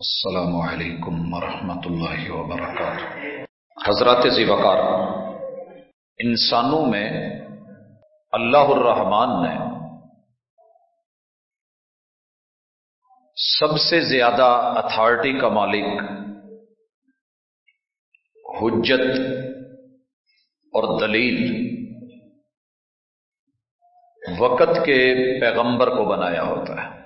السلام علیکم ورحمۃ اللہ وبرکاتہ۔ حضرات وقار، انسانوں میں اللہ الرحمان نے سب سے زیادہ اتھارٹی کا مالک، حجت اور دلیل وقت کے پیغمبر کو بنایا ہوتا ہے۔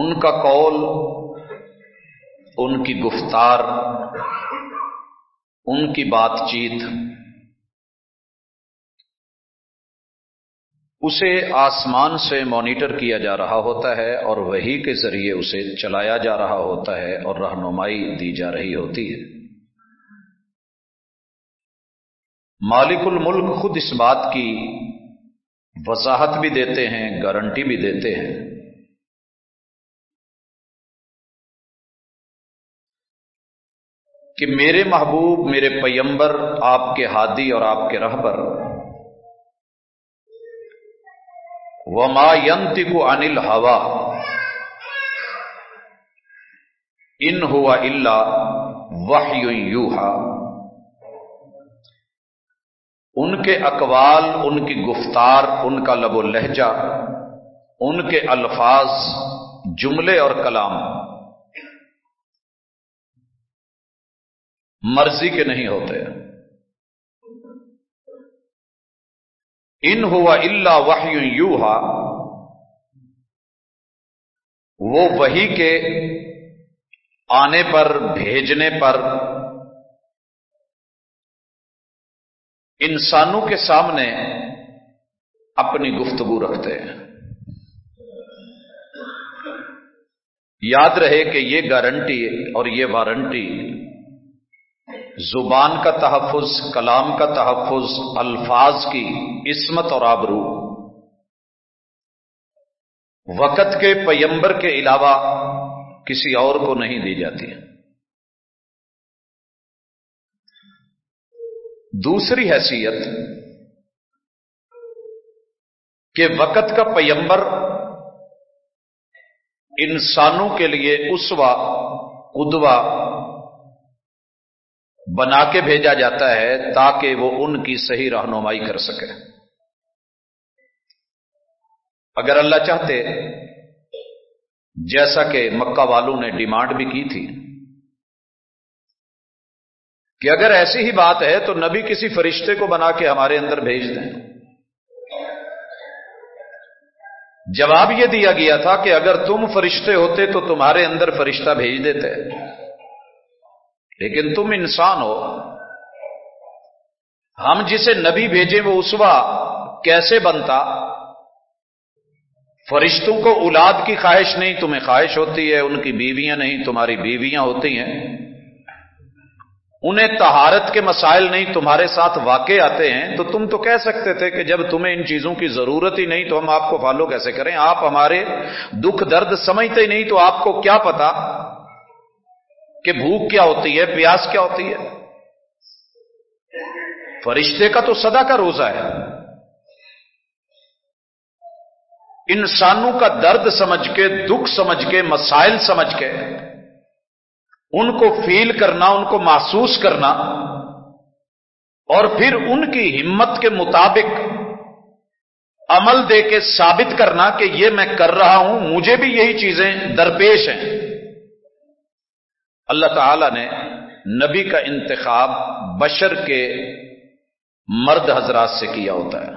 ان کا قول، ان کی گفتار، ان کی بات چیت۔ اسے آسمان سے مانیٹر کیا جا رہا ہوتا ہے اور وہی کے ذریعے اسے چلایا جا رہا ہوتا ہے اور رہنمائی دی جا رہی ہوتی ہے۔ مالک الملک خود اس بات کی وضاحت بھی دیتے ہیں، گارنٹی بھی دیتے ہیں۔ کہ میرے محبوب، میرے پیمبر، آپ کے ہادی اور آپ کے رہبر۔ وما ینت کو انل ہوا ان ہوا اللہ وہ ان کے اقوال، ان کی گفتار، ان کا لب و لہجہ، ان کے الفاظ، جملے اور کلام۔ مرضی کے نہیں ہوتے ان ہوا اللہ وحی یو وہ وہی کے آنے پر، بھیجنے پر انسانوں کے سامنے اپنی گفتگو رکھتے ہیں۔ یاد رہے کہ یہ گارنٹی اور یہ وارنٹی زبان کا تحفظ، کلام کا تحفظ، الفاظ کی عصمت اور آبرو۔ وقت کے پیمبر کے علاوہ کسی اور کو نہیں دی جاتی۔ دوسری حیثیت کہ وقت کا پیمبر انسانوں کے لیے اسوا قدوا بنا کے بھیجا جاتا ہے تاکہ وہ ان کی صحیح رہنمائی کر سکے۔ اگر اللہ چاہتے، جیسا کہ مکہ والوں نے ڈیمانڈ بھی کی تھی، کہ اگر ایسی ہی بات ہے تو نبی کسی فرشتے کو بنا کے ہمارے اندر بھیج دیں۔ جواب یہ دیا گیا تھا کہ اگر تم فرشتے ہوتے تو تمہارے اندر فرشتہ بھیج دیتے۔ لیکن تم انسان ہو۔ ہم جسے نبی بھیجے وہ اسوا کیسے بنتا؟ فرشتوں کو اولاد کی خواہش نہیں، تمہیں خواہش ہوتی ہے، ان کی بیویاں نہیں، تمہاری بیویاں ہوتی ہیں۔ انہیں تہارت کے مسائل نہیں، تمہارے ساتھ واقع آتے ہیں۔ تو تم تو کہہ سکتے تھے کہ جب تمہیں ان چیزوں کی ضرورت ہی نہیں تو ہم آپ کو فالو کیسے کریں؟ آپ ہمارے دکھ درد سمجھتے ہی نہیں تو آپ کو کیا پتا؟ کہ بھوک کیا ہوتی ہے، پیاس کیا ہوتی ہے؟ فرشتے کا تو سدا کا روزہ ہے۔ انسانوں کا درد سمجھ کے، دکھ سمجھ کے، مسائل سمجھ کے، ان کو فیل کرنا، ان کو محسوس کرنا اور پھر ان کی ہمت کے مطابق عمل دے کے ثابت کرنا کہ یہ میں کر رہا ہوں، مجھے بھی یہی چیزیں درپیش ہیں۔ اللہ تعالی نے نبی کا انتخاب بشر کے مرد حضرات سے کیا ہوتا ہے۔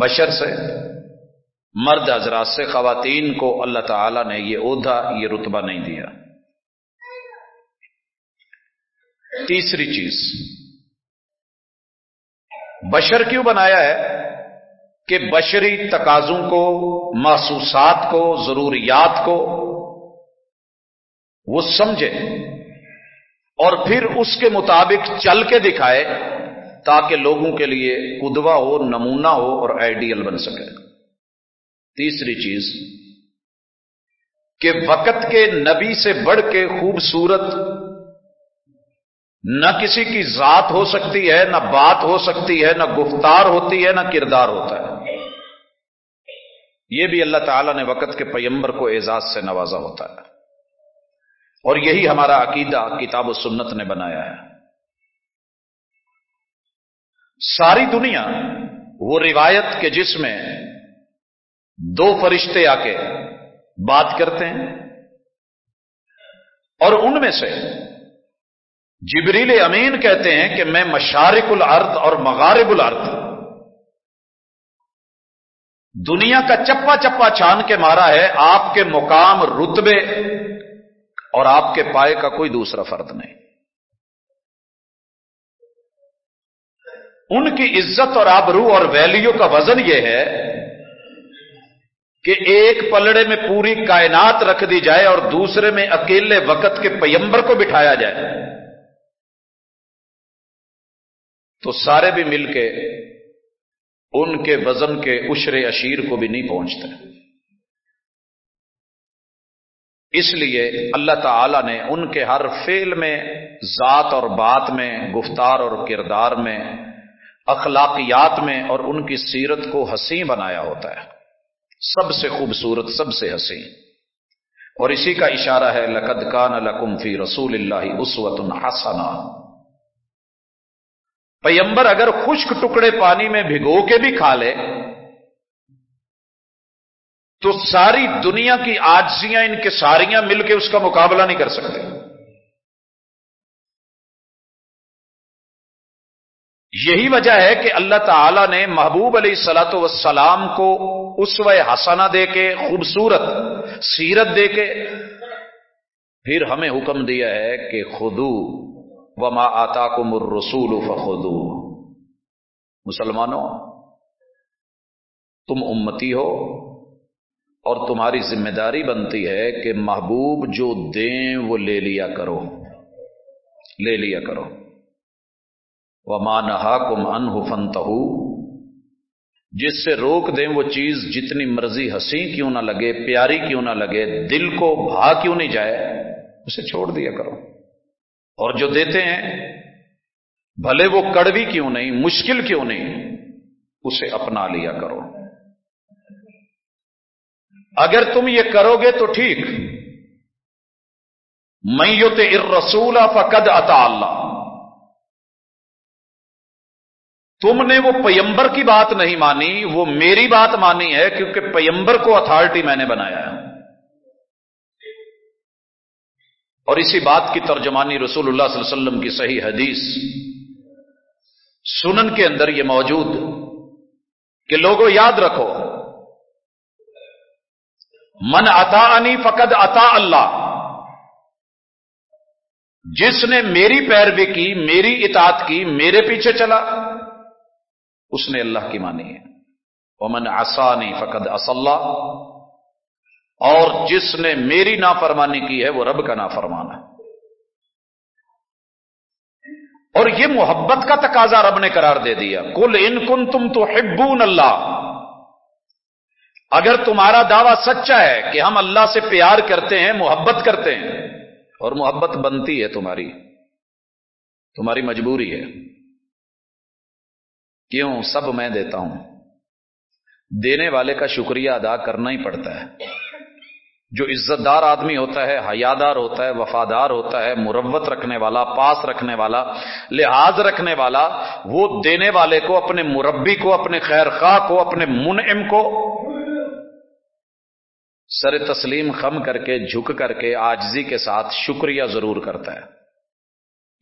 بشر سے، مرد حضرات سے، خواتین کو اللہ تعالی نے یہ عہدہ، یہ رتبہ نہیں دیا۔ تیسری چیز، بشر کیوں بنایا ہے؟ کہ بشری تقاضوں کو، محسوسات کو، ضروریات کو وہ سمجھے اور پھر اس کے مطابق چل کے دکھائے تاکہ لوگوں کے لیے ادوا ہو، نمونہ ہو اور آئیڈیل بن سکے۔ تیسری چیز، کہ وقت کے نبی سے بڑھ کے خوبصورت نہ کسی کی ذات ہو سکتی ہے، نہ بات ہو سکتی ہے، نہ گفتار ہوتی ہے، نہ کردار ہوتا ہے۔ یہ بھی اللہ تعالی نے وقت کے پیمبر کو اعزاز سے نوازا ہوتا ہے۔ اور یہی ہمارا عقیدہ کتاب و سنت نے بنایا ہے۔ ساری دنیا وہ روایت کے جس میں دو فرشتے آ کے بات کرتے ہیں اور ان میں سے جبریل امین کہتے ہیں کہ میں مشارق الارض اور مغارب الارض دنیا کا چپا چپا چھان کے مارا ہے، آپ کے مقام رتبے اور آپ کے پائے کا کوئی دوسرا فرد نہیں۔ ان کی عزت اور آبرو اور ویلیو کا وزن یہ ہے کہ ایک پلڑے میں پوری کائنات رکھ دی جائے اور دوسرے میں اکیلے وقت کے پیمبر کو بٹھایا جائے۔ تو سارے بھی مل کے ان کے وزن کے اشر اشیر کو بھی نہیں پہنچتے۔ اس لیے اللہ تعالی نے ان کے ہر فیل میں، ذات اور بات میں، گفتار اور کردار میں، اخلاقیات میں اور ان کی سیرت کو حسین بنایا ہوتا ہے۔ سب سے خوبصورت، سب سے حسین۔ اور اسی کا اشارہ ہے، لقد کان لکم فی رسول اللہ اسوت الحسنا پیمبر اگر خشک ٹکڑے پانی میں بھگو کے بھی کھا لے تو ساری دنیا کی آجزیاں ان کے ساریاں مل کے اس کا مقابلہ نہیں کر سکتے۔ یہی وجہ ہے کہ اللہ تعالی نے محبوب علیہ سلاۃ وسلام کو اس و حسانہ دے کے، خوبصورت سیرت دے کے، پھر ہمیں حکم دیا ہے کہ خدو وما آتا کو مر رسول فخو مسلمانوں، تم امتی ہو اور تمہاری ذمہ داری بنتی ہے کہ محبوب جو دیں وہ لے لیا کرو۔ لے لیا کرو۔ وہ مانہا کم ان فن جس سے روک دیں وہ چیز جتنی مرضی ہنسی کیوں نہ لگے، پیاری کیوں نہ لگے، دل کو بھا کیوں نہیں جائے، اسے چھوڑ دیا کرو۔ اور جو دیتے ہیں، بھلے وہ کڑوی کیوں نہیں، مشکل کیوں نہیں، اسے اپنا لیا کرو۔ اگر تم یہ کرو گے تو ٹھیک۔ میت ار رسول فقد اتا اللہ۔ تم نے وہ پیمبر کی بات نہیں مانی، وہ میری بات مانی ہے کیونکہ پیمبر کو اتارٹی میں نے بنایا ہے۔ اور اسی بات کی ترجمانی رسول اللہ صلی اللہ علیہ وسلم کی صحیح حدیث سنن کے اندر یہ موجود کہ لوگوں یاد رکھو من عطا انی فقد عطا اللہ۔ جس نے میری پیروی کی، میری اطاعت کی، میرے پیچھے چلا، اس نے اللہ کی مانی ہے۔ وہ من آسانی فقد اصلّہ اور جس نے میری نافرمانی کی ہے، وہ رب کا نافرمان ہے۔ اور یہ محبت کا تقاضا رب نے قرار دے دیا۔ کل ان کن تم تو اللہ۔ اگر تمہارا دعویٰ سچا ہے کہ ہم اللہ سے پیار کرتے ہیں، محبت کرتے ہیں، اور محبت بنتی ہے تمہاری تمہاری مجبوری ہے۔ کیوں؟ سب میں دیتا ہوں۔ دینے والے کا شکریہ ادا کرنا ہی پڑتا ہے۔ جو عزت دار آدمی ہوتا ہے، حیادار ہوتا ہے، وفادار ہوتا ہے، مروت رکھنے والا، پاس رکھنے والا، لحاظ رکھنے والا، وہ دینے والے کو، اپنے مربی کو، اپنے خیر خواہ کو، اپنے منعم کو سر تسلیم خم کر کے، جھک کر کے آجزی کے ساتھ شکریہ ضرور کرتا ہے۔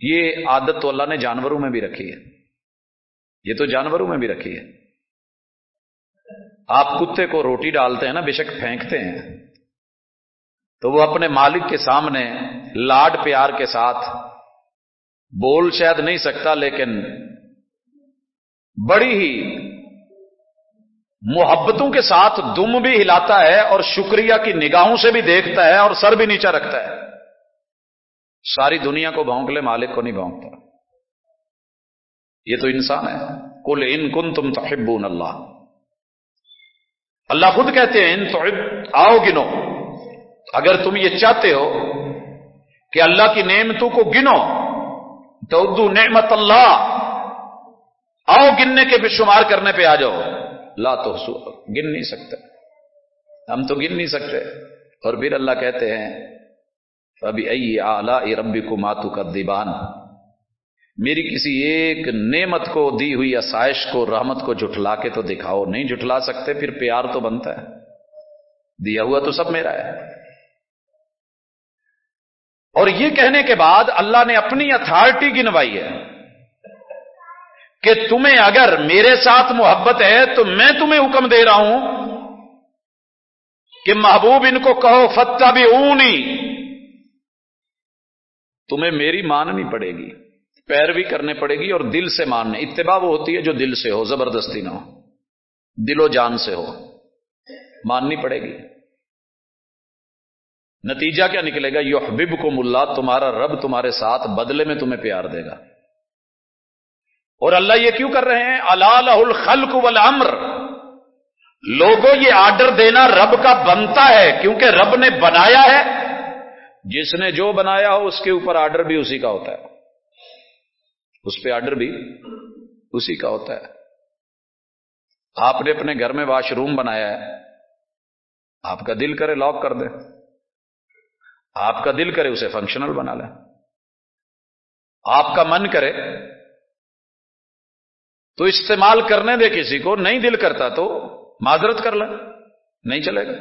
یہ عادت تو اللہ نے جانوروں میں بھی رکھی ہے۔ یہ تو جانوروں میں بھی رکھی ہے۔ آپ کتے کو روٹی ڈالتے ہیں نا، بے شک پھینکتے ہیں۔ تو وہ اپنے مالک کے سامنے لاڈ پیار کے ساتھ بول شاید نہیں سکتا، لیکن بڑی ہی محبتوں کے ساتھ دم بھی ہلاتا ہے اور شکریہ کی نگاہوں سے بھی دیکھتا ہے اور سر بھی نیچا رکھتا ہے۔ ساری دنیا کو بھونک لے، مالک کو نہیں بھونکتا۔ یہ تو انسان ہے۔ کل ان کن تم تو اللہ۔ اللہ خود کہتے ہیں، ان تو آؤ گنو۔ اگر تم یہ چاہتے ہو کہ اللہ کی نعمتوں کو گنو تو اردو نعمت اللہ۔ آؤ گننے کے بھی شمار کرنے پہ آ جاؤ۔ لا تو گن نہیں سکتے۔ ہم تو گن نہیں سکتے۔ اور پھر اللہ کہتے ہیں ابھی ائی اعلی ربی کو ماتو کا دیبان میری کسی ایک نعمت کو، دی ہوئی آسائش کو، رحمت کو جٹلا کے تو دکھاؤ۔ نہیں جٹلا سکتے، پھر پیار تو بنتا ہے۔ دیا ہوا تو سب میرا ہے۔ اور یہ کہنے کے بعد اللہ نے اپنی اتھارٹی گنوائی ہے۔ کہ تمہیں اگر میرے ساتھ محبت ہے تو میں تمہیں حکم دے رہا ہوں کہ محبوب ان کو کہو فتح بھی اونی تمہیں میری ماننی پڑے گی، پیروی کرنے پڑے گی اور دل سے ماننے۔ اتباع وہ ہوتی ہے جو دل سے ہو، زبردستی نہ ہو۔ دل و جان سے ہو۔ ماننی پڑے گی۔ نتیجہ کیا نکلے گا؟ یو حبیب کو ملا تمہارا رب تمہارے ساتھ بدلے میں تمہیں پیار دے گا۔ اور اللہ یہ کیوں کر رہے ہیں؟ اللہ الخلق والامر۔ لوگوں یہ آرڈر دینا رب کا بنتا ہے، کیونکہ رب نے بنایا ہے۔ جس نے جو بنایا ہو، اس کے اوپر آرڈر بھی اسی کا ہوتا ہے۔ اس پہ آرڈر بھی اسی کا ہوتا ہے۔ آپ نے اپنے گھر میں واش روم بنایا ہے۔ آپ کا دل کرے لاک کر دے۔ آپ کا دل کرے اسے فنکشنل بنا لیں آپ کا من کرے تو استعمال کرنے دے کسی کو، نہیں دل کرتا تو معذرت کر لیں نہیں چلے گا۔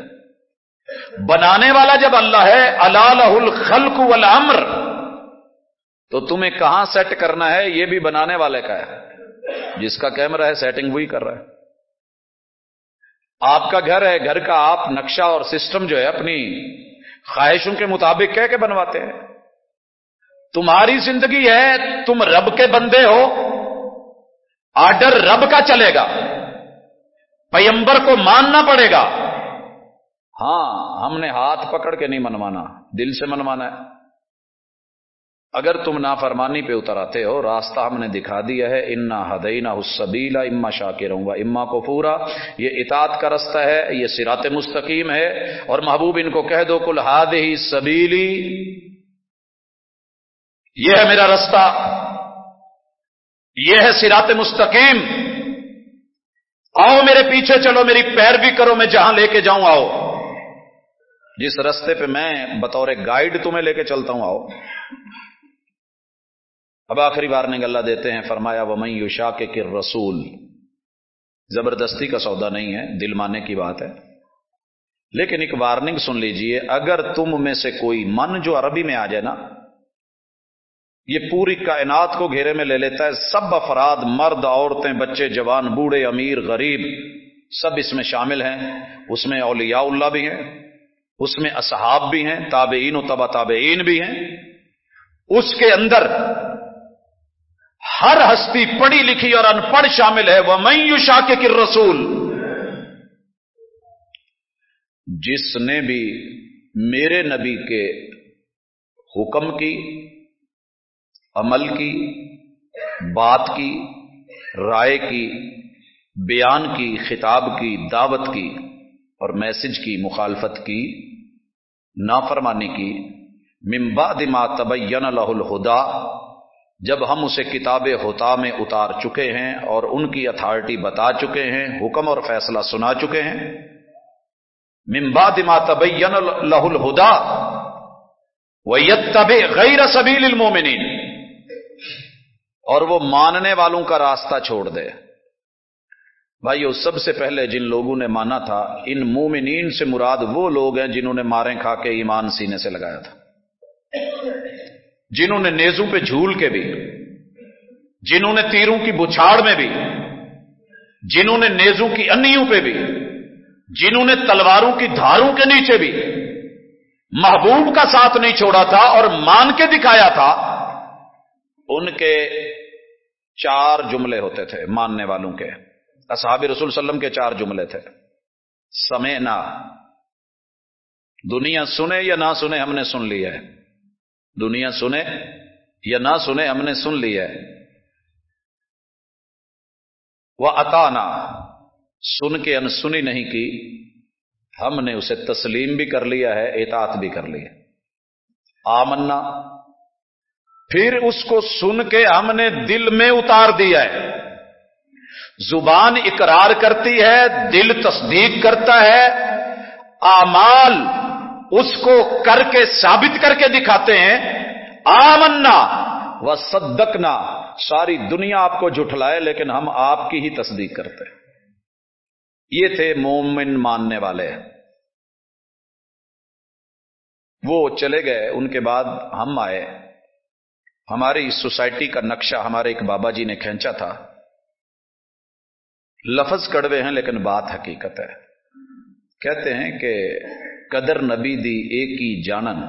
بنانے والا جب اللہ ہے اللہ الخلق والامر، تو تمہیں کہاں سیٹ کرنا ہے؟ یہ بھی بنانے والے کا ہے۔ جس کا کیمرہ ہے سیٹنگ وہی کر رہا ہے۔ آپ کا گھر ہے، گھر کا آپ نقشہ اور سسٹم جو ہے، اپنی خواہشوں کے مطابق کہہ کے بنواتے ہیں۔ تمہاری زندگی ہے، تم رب کے بندے ہو آرڈر رب کا چلے گا۔ پیمبر کو ماننا پڑے گا۔ ہاں ہم نے ہاتھ پکڑ کے نہیں منوانا، دل سے منوانا ہے۔ اگر تم نافرمانی پہ اتر آتے ہو، راستہ ہم نے دکھا دیا ہے۔ انا ہدینا حسبیلا اما شا کے رہوں گا اما کو پورا یہ اطاعت کا رستہ ہے، یہ سرات مستقیم ہے۔ اور محبوب ان کو کہہ دو کل ہاد ہی سبیلی یہ ہے میرا رستہ۔ یہ ہے سرات مستقیم۔ آؤ میرے پیچھے چلو، میری پیر بھی کرو، میں جہاں لے کے جاؤں، آؤ۔ جس رستے پہ میں بطور گائیڈ تمہیں لے کے چلتا ہوں، آؤ۔ اب آخری وارننگ اللہ دیتے ہیں، فرمایا وہ میں یوشا کے کر رسول زبردستی کا سودا نہیں ہے، دل ماننے کی بات ہے۔ لیکن ایک وارننگ سن لیجیے، اگر تم میں سے کوئی من جو عربی میں آ جائے نا یہ پوری کائنات کو گھیرے میں لے لیتا ہے۔ سب افراد، مرد، عورتیں، بچے، جوان، بوڑھے، امیر، غریب، سب اس میں شامل ہیں۔ اس میں اولیاء اللہ بھی ہیں، اس میں اصحاب بھی ہیں، تابعین و تبا تابعین بھی ہیں۔ اس کے اندر ہر ہستی پڑھی لکھی اور ان پڑھ شامل ہے۔ وہ میو شاہ کے کر رسول جس نے بھی میرے نبی کے حکم کی عمل کی، بات کی، رائے کی، بیان کی، خطاب کی، دعوت کی اور میسج کی، مخالفت کی، نافرمانی کی۔ ممبا دما تبین لہ الہدا، جب ہم اسے کتاب ہوتا میں اتار چکے ہیں اور ان کی اتھارٹی بتا چکے ہیں، حکم اور فیصلہ سنا چکے ہیں۔ ممباد ما تبین لہ الہدا ویتب غیر سبیل المومنین اور وہ ماننے والوں کا راستہ چھوڑ دے۔ بھائی سب سے پہلے جن لوگوں نے مانا تھا، ان مومنین سے مراد وہ لوگ ہیں جنہوں نے مارے کھا کے ایمان سینے سے لگایا تھا۔ جنہوں نے نیزوں پہ جھول کے بھی، جنہوں نے تیروں کی بچھاڑ میں بھی، جنہوں نے نیزوں کی انیوں پہ بھی، جنہوں نے تلواروں کی دھاروں کے نیچے بھی، محبوب کا ساتھ نہیں چھوڑا تھا اور مان کے دکھایا تھا، ان کے چار جملے ہوتے تھے ماننے والوں کے۔ اصحاب رسول وسلم کے چار جملے تھے۔ سمے نہ دنیا سنے یا نہ سنے ہم نے سن لیا ہے۔ دنیا سنے یا نہ سنے ہم نے سن لیا ہے۔ وہ اتانا سن کے انسنی نہیں کی۔ ہم نے اسے تسلیم بھی کر لیا ہے، اطاعت بھی کر لی آمنا۔ پھر اس کو سن کے ہم نے دل میں اتار دیا ہے۔ زبان اقرار کرتی ہے، دل تصدیق کرتا ہے۔ آمال اس کو کر کے ثابت کر کے دکھاتے ہیں۔ آمنا و صدقنا۔ ساری دنیا آپ کو جھٹلائے، لیکن ہم آپ کی ہی تصدیق کرتے یہ تھے مومن ماننے والے۔ وہ چلے گئے، ان کے بعد ہم آئے۔ ہماری سوسائٹی کا نقشہ ہمارے ایک بابا جی نے کھینچا تھا۔ لفظ کڑوے ہیں لیکن بات حقیقت ہے۔ کہتے ہیں کہ قدر نبی دی ایک ہی جانن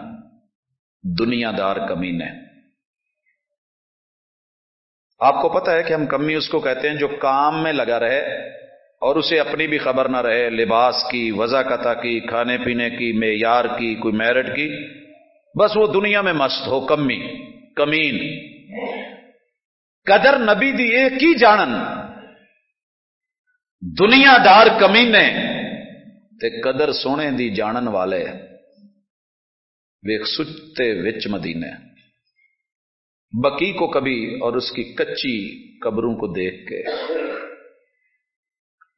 دنیا دار کمی نے۔ آپ کو پتا ہے کہ ہم کمی اس کو کہتے ہیں جو کام میں لگا رہے اور اسے اپنی بھی خبر نہ رہے، لباس کی وضا کی، کھانے پینے کی، معیار کی، کوئی میرٹ کی۔ بس وہ دنیا میں مست ہو، کمی۔ کمین۔ قدر نبی دی ایک ہی جانن؟ دنیا دار کمینے تے قدر سونے دی جانن والے ویک سچتے وچ مدینے۔ بکی کو کبھی اور اس کی کچی قبروں کو دیکھ کے۔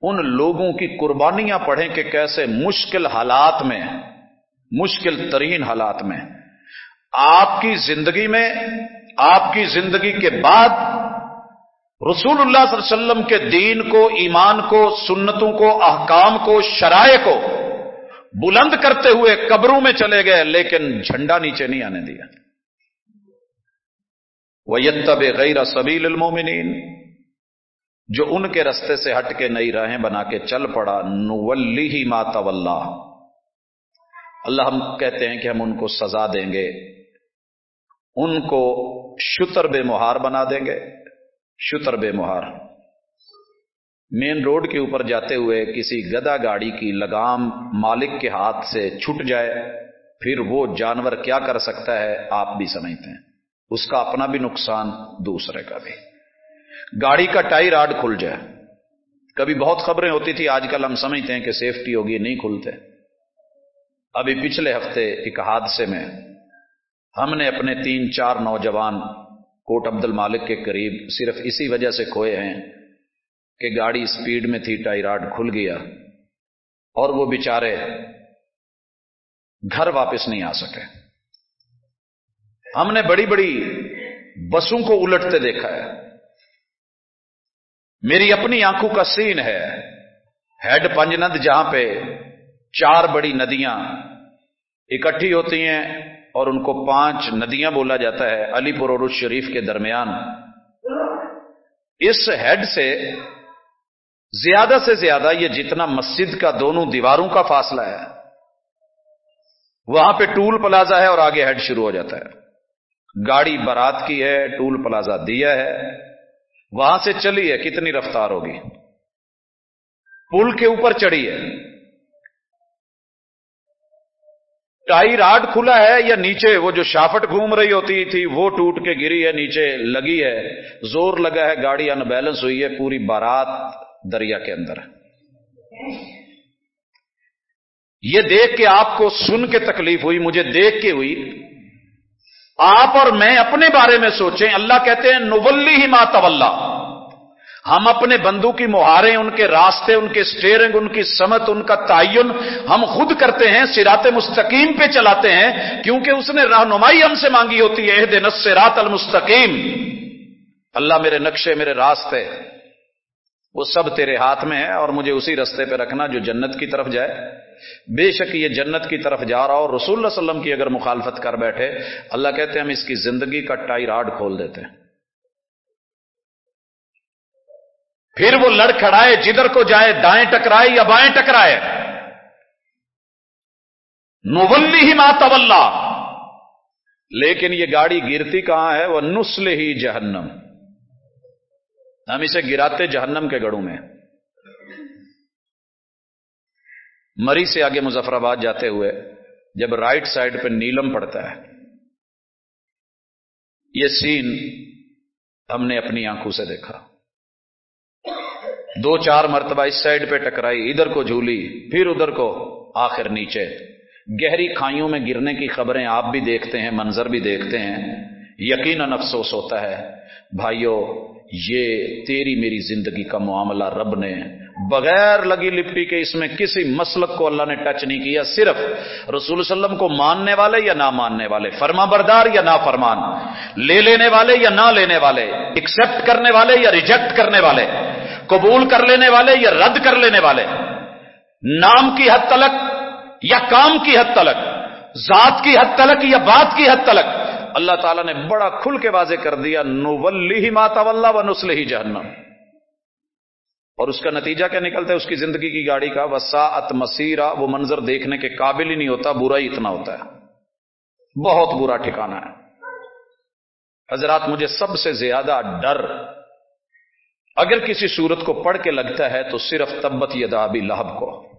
ان لوگوں کی قربانیاں پڑھیں کہ کیسے مشکل حالات میں، مشکل ترین حالات میں۔ آپ کی زندگی میں، آپ کی زندگی کے بعد رسول اللہ صلی اللہ علیہ وسلم کے دین کو، ایمان کو، سنتوں کو، احکام کو، شرائع کو بلند کرتے ہوئے قبروں میں چلے گئے، لیکن جھنڈا نیچے نہیں آنے دیا۔ وہ غیر سبیل المومنین جو ان کے رستے سے ہٹ کے نئی راہیں بنا کے چل پڑا نولی ہی ماتا اللہ ہم کہتے ہیں کہ ہم ان کو سزا دیں گے۔ ان کو شتر بے مہار بنا دیں گے۔ شتر بے مہار۔ مین روڈ کے اوپر جاتے ہوئے کسی گدا گاڑی کی لگام مالک کے ہاتھ سے چھٹ جائے، پھر وہ جانور کیا کر سکتا ہے آپ بھی سمجھتے ہیں۔ اس کا اپنا بھی نقصان، دوسرے کا بھی۔ گاڑی کا ٹائر آڈ کھل جائے۔ کبھی بہت خبریں ہوتی تھی، آج کل ہم سمجھتے ہیں کہ سیفٹی ہوگی، نہیں کھلتے۔ ابھی پچھلے ہفتے ایک حادثے میں ہم نے اپنے تین چار نوجوان کوٹ عبد المالک کے قریب صرف اسی وجہ سے کھوئے ہیں کہ گاڑی سپیڈ میں تھی ٹائراڈ کھل گیا اور وہ بیچارے گھر واپس نہیں آ سکے۔ ہم نے بڑی بڑی بسوں کو الٹتے دیکھا ہے۔ میری اپنی آنکھوں کا سین ہے، ہیڈ پنجند جہاں پہ چار بڑی ندیاں اکٹھی ہوتی ہیں اور ان کو پانچ ندیاں بولا جاتا ہے علی پور اور شریف کے درمیان۔ اس ہیڈ سے زیادہ سے زیادہ یہ جتنا مسجد کا دونوں دیواروں کا فاصلہ ہے، وہاں پہ ٹول پلازا ہے اور آگے ہیڈ شروع ہو جاتا ہے۔ گاڑی برات کی ہے، ٹول پلازا دیا ہے۔ وہاں سے چلی ہے، کتنی رفتار ہوگی؟ پل کے اوپر چڑھی ہے۔ ٹائی راڈ کھلا ہے یا نیچے؟ وہ جو شافٹ گھوم رہی ہوتی تھی، وہ ٹوٹ کے گری ہے، نیچے لگی ہے۔ زور لگا ہے، گاڑی ان بیلنس ہوئی ہے، پوری بارات دریا کے اندر۔ یہ دیکھ کے آپ کو سن کے تکلیف ہوئی، مجھے دیکھ کے ہوئی۔ آپ اور میں اپنے بارے میں سوچیں، اللہ کہتے ہیں، نولی ہی مات ہم اپنے بندو کی مہارے ان کے راستے، ان کے اسٹیئرنگ ان کی سمت، ان کا تعین ہم خود کرتے ہیں سرات مستقیم پہ چلاتے ہیں، کیونکہ اس نے رہنمائی ہم سے مانگی ہوتی ہے دن رات المستقیم۔ اللہ میرے نقشے، میرے راستے وہ سب تیرے ہاتھ میں ہے اور مجھے اسی رستے پہ رکھنا جو جنت کی طرف جائے۔ بے شک یہ جنت کی طرف جا رہا اور رسول اللہ علیہ وسلم کی اگر مخالفت کر بیٹھے، اللہ کہتے ہیں ہم اس کی زندگی کا ٹائی راڈ کھول دیتے ہیں۔ پھر وہ لڑ کھڑائے، جدھر کو جائے، دائیں ٹکرائے یا بائیں ٹکرائے۔ نولی ہی ماتولہ لیکن یہ گاڑی گرتی کہاں ہے؟ وہ نسل ہی جہنم۔ ہم اسے گراتے جہنم کے گڑوں میں۔ مری سے آگے مظفر آباد جاتے ہوئے جب رائٹ سائڈ پہ نیلم پڑتا ہے۔ یہ سین ہم نے اپنی آنکھوں سے دیکھا۔ دو چار مرتبہ اس سائڈ پہ ٹکرائی، ادھر کو جھولی، پھر ادھر کو آخر نیچے۔ گہری کھائیوں میں گرنے کی خبریں آپ بھی دیکھتے ہیں، منظر بھی دیکھتے ہیں۔ یقیناً افسوس ہوتا ہے۔ بھائیو، یہ تیری میری زندگی کا معاملہ رب نے بغیر لگی لپی کے اس میں کسی مسلک کو اللہ نے ٹچ نہیں کیا، صرف رسول وسلم کو ماننے والے یا نہ ماننے والے، فرما بردار یا نہ فرمان، لے لینے والے یا نہ لینے والے ایکسپٹ کرنے والے یا ریجیکٹ کرنے والے۔ قبول کر لینے والے یا رد کر لینے والے؟ نام کی حد تلک یا کام کی حد تلک؟ ذات کی حد تلک یا بات کی حد تلک؟ اللہ تعالیٰ نے بڑا کھل کے واضح کر دیا نولی ہی ماتا و نسل ہی جہنم۔ اور اس کا نتیجہ کیا نکلتا ہے؟ اس کی زندگی کی گاڑی کا۔ وساعت مسیرہ، وہ منظر دیکھنے کے قابل ہی نہیں ہوتا، برا ہی اتنا ہوتا ہے۔ بہت برا ٹھکانا ہے۔ حضرات، مجھے سب سے زیادہ ڈر اگر کسی صورت کو پڑھ کے لگتا ہے تو صرف تبت یدا ابھی لہب کو۔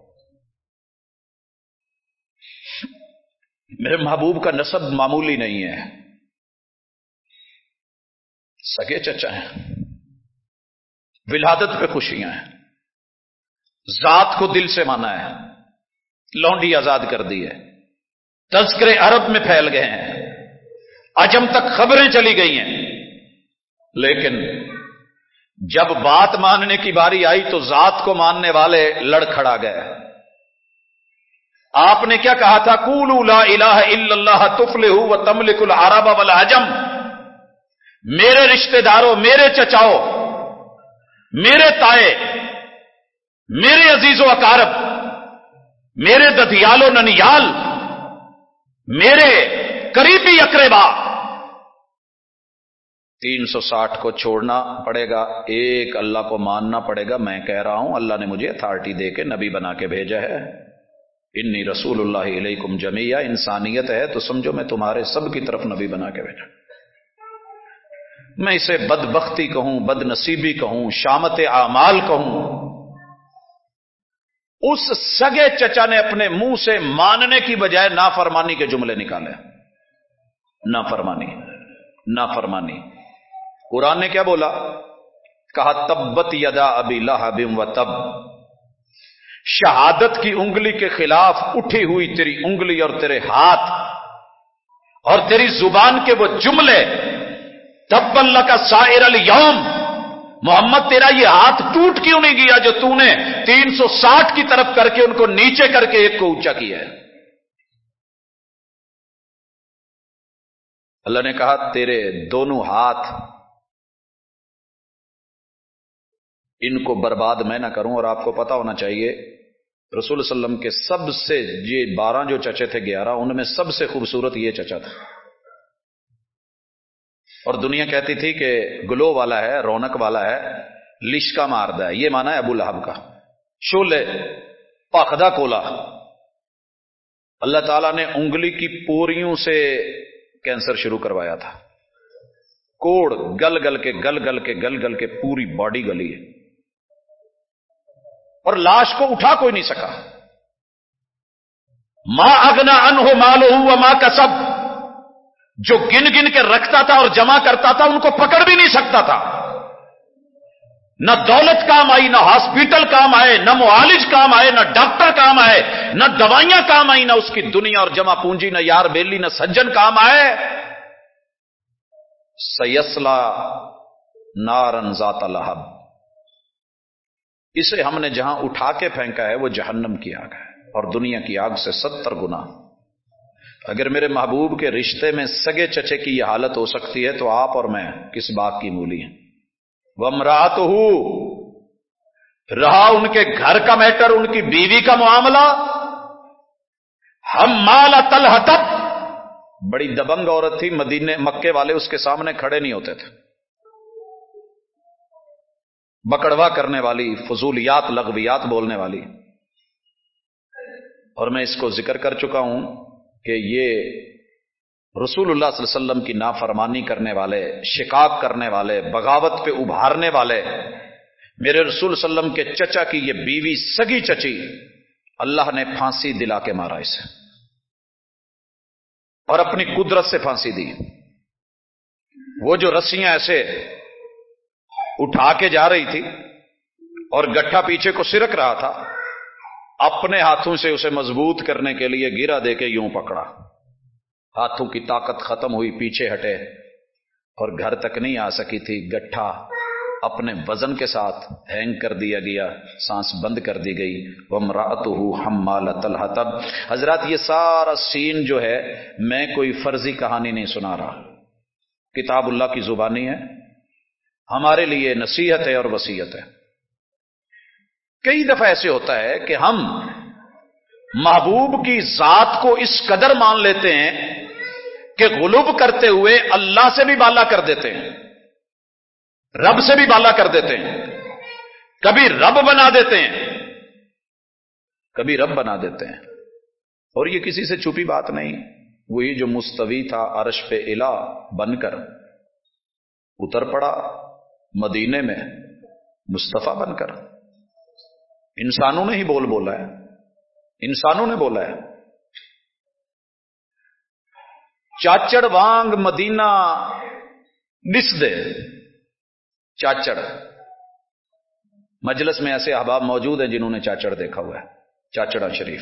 میرے محبوب کا نصب معمولی نہیں ہے۔ سگے چچا ہیں۔ ولادت پہ خوشیاں ہیں۔ ذات کو دل سے مانا ہے۔ لونڈی آزاد کر دی ہے۔ تذکرے عرب میں پھیل گئے ہیں۔ اجم تک خبریں چلی گئی ہیں۔ لیکن جب بات ماننے کی باری آئی تو ذات کو ماننے والے لڑ کھڑا گئے۔ آپ نے کیا کہا تھا؟ لا الہ الا اللہ تفل ہو تملک العرب والعجم۔ میرے رشتہ داروں میرے چچاؤ، میرے تائے، میرے عزیز و اکارب میرے ددیال و ننیال، میرے قریبی اقربا۔ تین سو ساٹھ کو چھوڑنا پڑے گا، ایک اللہ کو ماننا پڑے گا۔ میں کہہ رہا ہوں، اللہ نے مجھے اتارٹی دے کے نبی بنا کے بھیجا ہے۔ انی رسول اللہ علیکم جمیہ انسانیت ہے، تو سمجھو میں تمہارے سب کی طرف نبی بنا کے بھیجا۔ میں اسے بد بختی کہوں بد نصیبی کہوں، شامت اعمال کہوں۔ اس سگے چچا نے اپنے منہ سے ماننے کی بجائے نافرمانی کے جملے نکالے۔ نافرمانی نافرمانی۔ قرآن نے کیا بولا؟ کہا، تبت یدا ابی لہب و تب۔ شہادت کی انگلی کے خلاف اٹھی ہوئی تیری انگلی اور تیرے ہاتھ اور تیری زبان کے وہ جملے، تب اللہ کا سائر اليوم محمد، تیرا یہ ہاتھ ٹوٹ کیوں نہیں گیا جو تو نے تین سو ساٹھ کی طرف کر کے ان کو نیچے کر کے ایک کو اونچا کیا ہے؟ اللہ نے کہا، تیرے دونوں ہاتھ ان کو برباد میں نہ کروں اور آپ کو پتا ہونا چاہیے، رسول وسلم کے سب سے یہ بارہ جو چچے تھے، گیارہ، ان میں سب سے خوبصورت یہ چچا تھا۔ اور دنیا کہتی تھی کہ گلو والا ہے، رونق والا ہے، لشکا ماردا ہے۔ یہ مانا ہے ابو لہب کا۔ شولے، پاخدہ کولا۔ اللہ تعالی نے انگلی کی پوریوں سے کینسر شروع کروایا تھا۔ کوڑ، گل گل کے، گل گل کے، گل گل کے پوری باڈی گلی ہے۔ اور لاش کو اٹھا کوئی نہیں سکا۔ ماں اگنا ان ہو مال ہو ماں کا سب جو گن گن کے رکھتا تھا اور جمع کرتا تھا، ان کو پکڑ بھی نہیں سکتا تھا۔ نہ دولت کام آئی، نہ ہاسپٹل کام آئے، نہ معالج کام آئے، نہ ڈاکٹر کام آئے، نہ دوائیاں کام آئی، نہ اس کی دنیا اور جمع پونجی، نہ یار بیلی، نہ سجن کام آئے۔ سیسلا نارن ذات الحب اسے ہم نے جہاں اٹھا کے پھینکا ہے وہ جہنم کی آگ ہے اور دنیا کی آگ سے ستر گنا۔ اگر میرے محبوب کے رشتے میں سگے چچے کی یہ حالت ہو سکتی ہے تو آپ اور میں کس بات کی مولی ہیں؟ وہ رات رہا ان کے گھر کا میٹر، ان کی بیوی کا معاملہ۔ ہم مالا تل بڑی دبنگ عورت تھی، مدینے، مکے والے اس کے سامنے کھڑے نہیں ہوتے تھے۔ بکڑوا کرنے والی، فضولیات، لغویات بولنے والی۔ اور میں اس کو ذکر کر چکا ہوں کہ یہ رسول اللہ صلی اللہ علیہ وسلم کی نافرمانی کرنے والے، شکاک کرنے والے، بغاوت پہ ابھارنے والے۔ میرے رسول صلی اللہ علیہ وسلم کے چچا کی یہ بیوی سگی چچی، اللہ نے پھانسی دلا کے مارا اسے۔ اور اپنی قدرت سے پھانسی دی۔ وہ جو رسیاں ایسے اٹھا کے جا رہی تھی اور گٹھا پیچھے کو سرک رہا تھا، اپنے ہاتھوں سے اسے مضبوط کرنے کے لیے گرا دے کے یوں پکڑا۔ ہاتھوں کی طاقت ختم ہوئی، پیچھے ہٹے اور گھر تک نہیں آ سکی تھی۔ گٹھا اپنے وزن کے ساتھ ہینگ کر دیا گیا، سانس بند کر دی گئی۔ وہ مرات ہم تب حضرات، یہ سارا سین جو ہے، میں کوئی فرضی کہانی نہیں سنا رہا۔ کتاب اللہ کی زبانی ہے۔ ہمارے لیے نصیحت ہے اور وسیعت ہے۔ کئی دفعہ ایسے ہوتا ہے کہ ہم محبوب کی ذات کو اس قدر مان لیتے ہیں کہ غلوب کرتے ہوئے اللہ سے بھی بالا کر دیتے ہیں، رب سے بھی بالا کر دیتے ہیں۔ کبھی رب بنا دیتے ہیں، کبھی رب بنا دیتے ہیں۔ اور یہ کسی سے چھپی بات نہیں، وہی جو مستوی تھا عرش پہ الہ بن کر، اتر پڑا۔ مدینے میں مصطفیٰ بن کر۔ انسانوں نے ہی بول بولا ہے۔ انسانوں نے بولا ہے۔ چاچڑ وانگ مدینہ نس دے۔ چاچڑ۔ مجلس میں ایسے احباب موجود ہیں جنہوں نے چاچڑ دیکھا ہوا ہے۔ چاچڑا شریف۔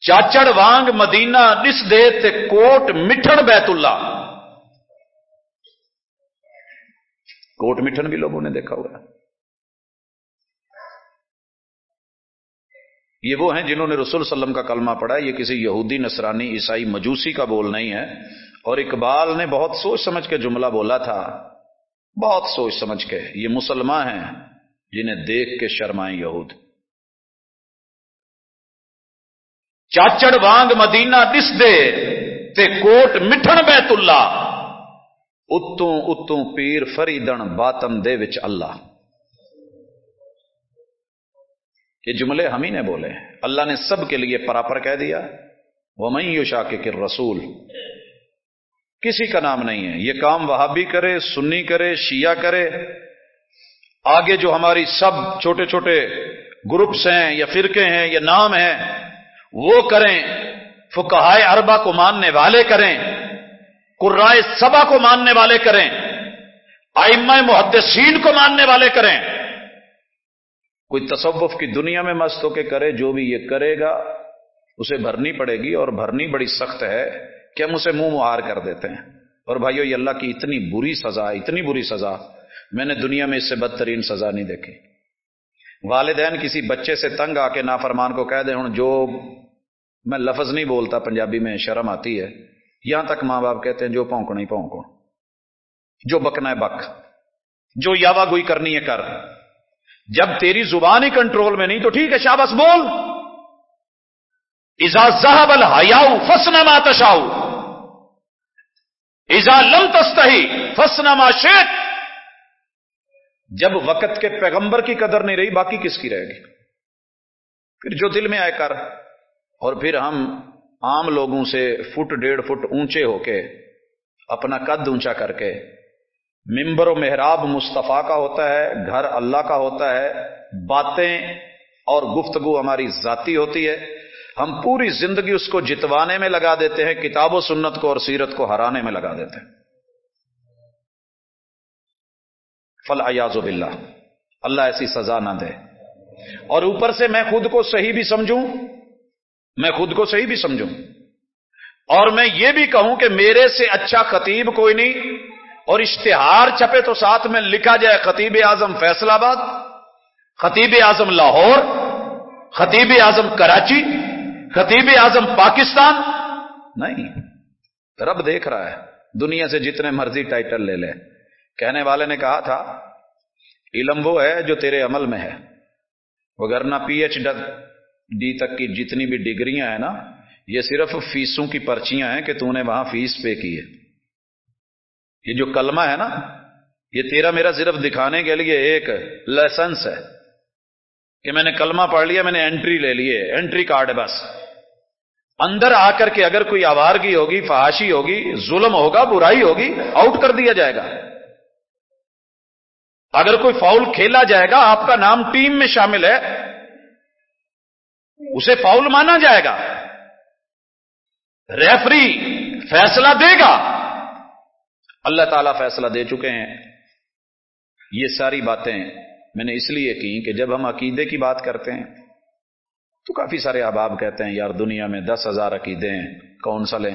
چاچڑ وانگ مدینہ نس دے تے کوٹ مٹھن بیت اللہ۔ کوٹ مٹھن بھی لوگوں نے دیکھا ہوا یہ وہ ہیں جنہوں نے رسول وسلم کا کلمہ پڑھا یہ کسی یہودی، نصرانی، عیسائی، مجوسی کا بول نہیں ہے۔ اور اقبال نے بہت سوچ سمجھ کے جملہ بولا تھا۔ بہت سوچ سمجھ کے۔ یہ مسلمان ہیں جنہیں دیکھ کے شرمائیں یہود۔ چاچڑ وانگ مدینہ دس دے تے کوٹ مٹھن بیت اللہ۔ اتوں اتوں پیر فریدن باتن دے وچ اللہ۔ یہ جملے ہم ہی نے بولے اللہ نے سب کے لیے پراپر کہہ دیا۔ وہ میں یوشا کے رسول کسی کا نام نہیں ہے۔ یہ کام وہابی کرے، سنی کرے، شیعہ کرے۔ آگے جو ہماری سب چھوٹے چھوٹے گروپس ہیں یا فرقے ہیں یا نام ہیں، وہ کریں۔ فکہائے اربا کو ماننے والے کریں۔ قرائے سبا کو ماننے والے کریں آئمہ محدثین کو ماننے والے کریں۔ کوئی تصوف کی دنیا میں مست ہو کے کرے، جو بھی یہ کرے گا، اسے بھرنی پڑے گی اور بھرنی بڑی سخت ہے کہ ہم اسے منہ مہار کر دیتے ہیں۔ اور بھائیو، یہ اللہ کی اتنی بری سزا، اتنی بری سزا، میں نے دنیا میں اس سے بدترین سزا نہیں دیکھی۔ والدین کسی بچے سے تنگ آ کے نافرمان کو کہہ دیں ہوں جو میں لفظ نہیں بولتا، پنجابی میں شرم آتی ہے۔ یہاں تک ماں باپ کہتے ہیں جو پونکنا ہی پونکو، جو بکنا ہے بک، جو یاوا گوئی کرنی ہے کر۔ جب تیری زبان ہی کنٹرول میں نہیں تو ٹھیک ہے شابس بول۔ ایزا زہب الحیاؤ فسنا ما تشاؤ ایزا لم تستہی فسنا ما شیت جب وقت کے پیغمبر کی قدر نہیں رہی، باقی کس کی رہے گی؟ پھر جو دل میں آئے کر۔ اور پھر ہم عام لوگوں سے فٹ ڈیڑھ فٹ اونچے ہو کے، اپنا قد اونچا کر کے۔ ممبر و محراب مصطفیٰ کا ہوتا ہے، گھر اللہ کا ہوتا ہے، باتیں اور گفتگو ہماری ذاتی ہوتی ہے۔ ہم پوری زندگی اس کو جتوانے میں لگا دیتے ہیں، کتاب و سنت کو اور سیرت کو ہرانے میں لگا دیتے ہیں۔ فل ایاز و اللہ ایسی سزا نہ دے۔ اور اوپر سے میں خود کو صحیح بھی سمجھوں۔ میں خود کو صحیح بھی سمجھوں۔ اور میں یہ بھی کہوں کہ میرے سے اچھا خطیب کوئی نہیں، اور اشتہار چھپے تو ساتھ میں لکھا جائے خطیب اعظم فیصلہ آباد، خطیب اعظم لاہور، خطیب اعظم کراچی، خطیب اعظم پاکستان۔ نہیں، رب دیکھ رہا ہے، دنیا سے جتنے مرضی ٹائٹل لے لے۔ کہنے والے نے کہا تھا، علم وہ ہے جو تیرے عمل میں ہے وغیرہ پی ایچ ڈی ڈی تک کی جتنی بھی ڈگریاں ہیں نا، یہ صرف فیسوں کی پرچیاں ہیں کہ تو نے وہاں فیس پے کی ہے۔ یہ جو کلمہ ہے نا، یہ تیرا میرا صرف دکھانے کے لیے ایک لائسنس ہے کہ میں نے کلمہ پڑھ لیا، میں نے انٹری لے لیے انٹری کارڈ ہے بس۔ اندر آ کر کے اگر کوئی آوارگی ہوگی، فحاشی ہوگی، ظلم ہوگا، برائی ہوگی، آؤٹ کر دیا جائے گا۔ اگر کوئی فاؤل کھیلا جائے گا، آپ کا نام ٹیم میں شامل ہے اسے فاؤل مانا جائے گا۔ ریفری فیصلہ دے گا۔ اللہ تعالیٰ فیصلہ دے چکے ہیں۔ یہ ساری باتیں میں نے اس لیے کی کہ جب ہم عقیدے کی بات کرتے ہیں، تو کافی سارے احباب کہتے ہیں، یار دنیا میں دس ہزار عقیدے ہیں، کون سا لیں؟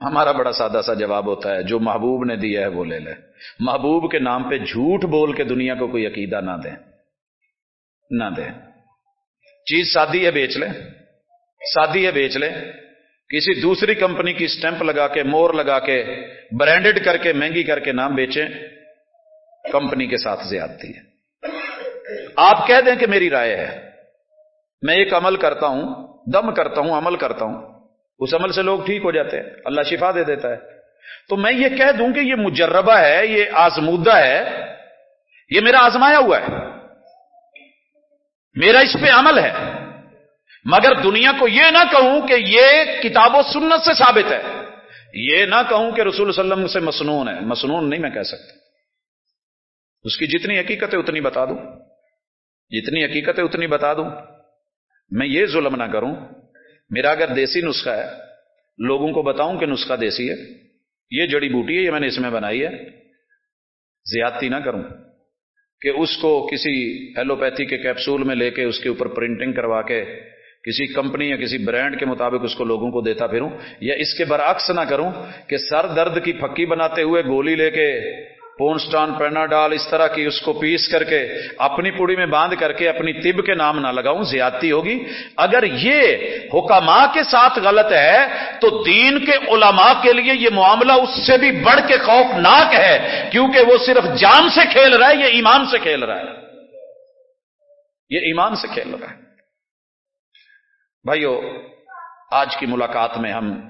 ہمارا بڑا سادہ سا جواب ہوتا ہے، جو محبوب نے دیا ہے وہ لے لے۔ محبوب کے نام پہ جھوٹ بول کے دنیا کو کوئی عقیدہ نہ دیں۔ نہ دیں۔ چیز سادی ہے بیچ لیں۔ سادی ہے بیچ لیں۔ کسی دوسری کمپنی کی سٹیمپ لگا کے، مور لگا کے، برانڈڈ کر کے، مہنگی کر کے نام بیچیں، کمپنی کے ساتھ زیادتی ہے۔ آپ کہہ دیں کہ میری رائے ہے۔ میں ایک عمل کرتا ہوں، دم کرتا ہوں، عمل کرتا ہوں۔ اس عمل سے لوگ ٹھیک ہو جاتے ہیں۔ اللہ شفا دے دیتا ہے۔ تو میں یہ کہہ دوں کہ یہ مجربہ ہے، یہ آزمودہ ہے، یہ میرا آزمایا ہوا ہے۔ میرا اس پہ عمل ہے۔ مگر دنیا کو یہ نہ کہوں کہ یہ کتاب و سنت سے ثابت ہے۔ یہ نہ کہوں کہ رسول صلی اللہ علیہ وسلم سے مسنون ہے۔ مسنون نہیں میں کہہ سکتا۔ اس کی جتنی حقیقت ہے اتنی بتا دوں۔ جتنی حقیقت ہے اتنی بتا دوں۔ میں یہ ظلم نہ کروں۔ میرا اگر دیسی نسخہ ہے، لوگوں کو بتاؤں کہ نسخہ دیسی ہے۔ یہ جڑی بوٹی ہے، یہ میں نے اس میں بنائی ہے۔ زیادتی نہ کروں۔ کہ اس کو کسی ایلوپیتھی کے کیپسول میں لے کے اس کے اوپر پرنٹنگ کروا کے کسی کمپنی یا کسی برانڈ کے مطابق اس کو لوگوں کو دیتا پھروں یا اس کے برعکس نہ کروں کہ سر درد کی پھکی بناتے ہوئے گولی لے کے پونسٹان پیرناڈال اس طرح کی اس کو پیس کر کے، اپنی پوڑی میں باندھ کر کے، اپنی طب کے نام نہ لگاؤں، زیادتی ہوگی۔ اگر یہ حکماء کے ساتھ غلط ہے، تو دین کے علماء کے لیے یہ معاملہ اس سے بھی بڑھ کے خوفناک ہے، کیونکہ وہ صرف جان سے کھیل رہا ہے، یہ ایمان سے کھیل رہا ہے۔ یہ ایمان سے کھیل رہا ہے۔ بھائیو، آج کی ملاقات میں ہم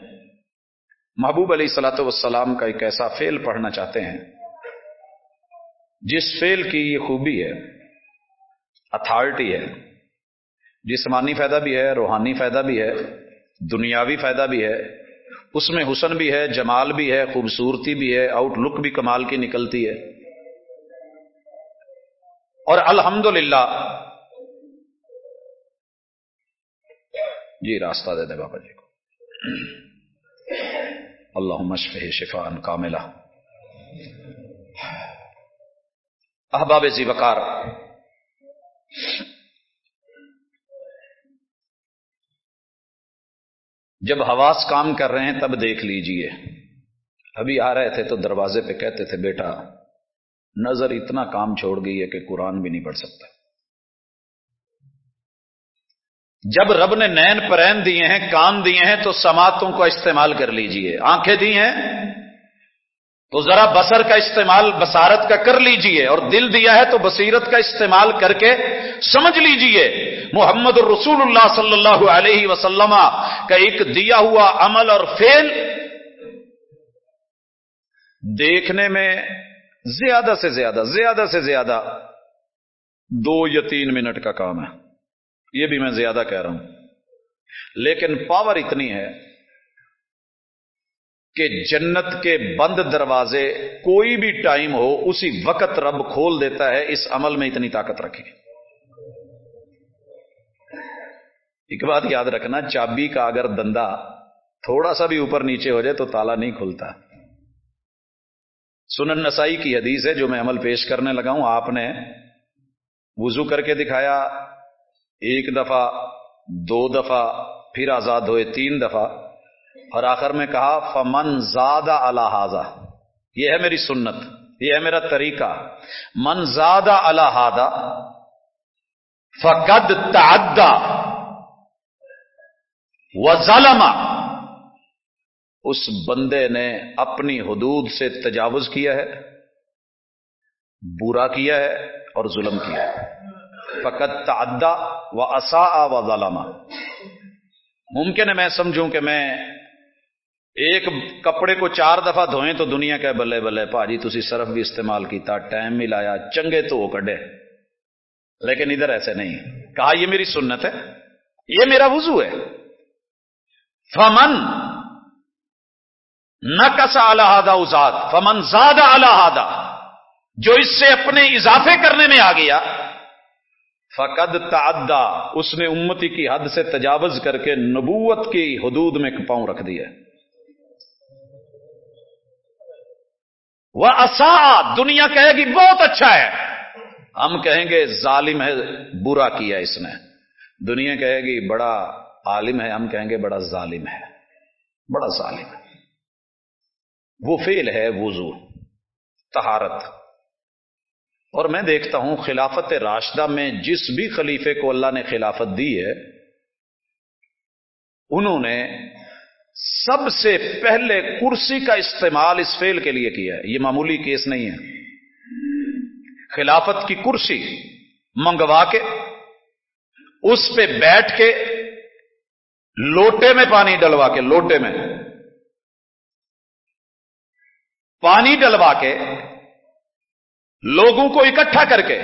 محبوب علیہ سلاۃ والسلام کا ایک ایسا فیل پڑھنا چاہتے ہیں۔ جس فیل کی یہ خوبی ہے اتھارٹی ہے جسمانی فائدہ بھی ہے، روحانی فائدہ بھی ہے، دنیاوی فائدہ بھی ہے، اس میں حسن بھی ہے، جمال بھی ہے، خوبصورتی بھی ہے آؤٹ لک بھی کمال کی نکلتی ہے۔ اور الحمد جی راستہ دے دے بابا جی کو۔ اللہ مشف شفان کاملہ۔ احباب زی وقار۔ جب حواس کام کر رہے ہیں تب دیکھ لیجیے۔ ابھی آ رہے تھے تو دروازے پہ کہتے تھے، بیٹا، نظر اتنا کام چھوڑ گئی ہے کہ قرآن بھی نہیں پڑھ سکتا۔ جب رب نے نین پرین دیے ہیں، کان دیے ہیں، تو سماعتوں کو استعمال کر لیجیے۔ آنکھیں دی ہیں؟ تو ذرا بسر کا استعمال بسارت کا کر لیجیے اور دل دیا ہے تو بصیرت کا استعمال کر کے سمجھ لیجیے۔ محمد الرسول اللہ صلی اللہ علیہ وسلم کا ایک دیا ہوا عمل اور فیل دیکھنے میں زیادہ سے زیادہ زیادہ سے زیادہ دو یا تین منٹ کا کام ہے۔ یہ بھی میں زیادہ کہہ رہا ہوں۔ لیکن پاور اتنی ہے کہ جنت کے بند دروازے کوئی بھی ٹائم ہو، اسی وقت رب کھول دیتا ہے، اس عمل میں اتنی طاقت رکھے۔ ایک بات یاد رکھنا، چابی کا اگر دندا تھوڑا سا بھی اوپر نیچے ہو جائے تو تالا نہیں کھلتا۔ سنن نسائی کی حدیث ہے جو میں عمل پیش کرنے لگا ہوں، آپ نے وضو کر کے دکھایا۔ ایک دفعہ، دو دفعہ، پھر آزاد ہوئے، تین دفعہ۔ اور آخر میں کہا، فمن زادہ الحاظہ یہ ہے میری سنت، یہ ہے میرا طریقہ۔ من زادہ الحادہ فقد تعدا و اس بندے نے اپنی حدود سے تجاوز کیا ہے، برا کیا ہے اور ظلم کیا ہے۔ فقط تعدا و اصا و ظالمہ ممکن ہے میں سمجھوں کہ میں ایک کپڑے کو چار دفعہ دھوئیں تو دنیا کہ بلے بلے، پاجی تھی سرف بھی استعمال کیتا، ٹائم بھی لایا، چنگے تو وہ کڈے۔ لیکن ادھر ایسے نہیں۔ کہا، یہ میری سنت ہے، یہ میرا وضو ہے۔ فمن نہ کسا الحادہ ازاد فمن زیادہ الحادہ جو اس سے اپنے اضافے کرنے میں آ گیا، فقد تعدا اس نے امتی کی حد سے تجاوز کر کے نبوت کی حدود میں پاؤں رکھ دیا وہ اصا دنیا کہے گی، بہت اچھا ہے۔ ہم کہیں گے، ظالم ہے، برا کیا اس نے۔ دنیا کہے گی، بڑا عالم ہے، ہم کہیں گے، بڑا ظالم ہے۔ بڑا ظالم ہے۔ وہ فیل ہے، وضو تہارت اور میں دیکھتا ہوں، خلافت راشدہ میں جس بھی خلیفے کو اللہ نے خلافت دی ہے، انہوں نے سب سے پہلے کرسی کا استعمال اس فیل کے لیے کیا ہے؟ یہ معمولی کیس نہیں ہے۔ خلافت کی کرسی منگوا کے، اس پہ بیٹھ کے، لوٹے میں پانی ڈلوا کے، لوٹے میں۔ پانی ڈلوا کے لوگوں کو اکٹھا کر کے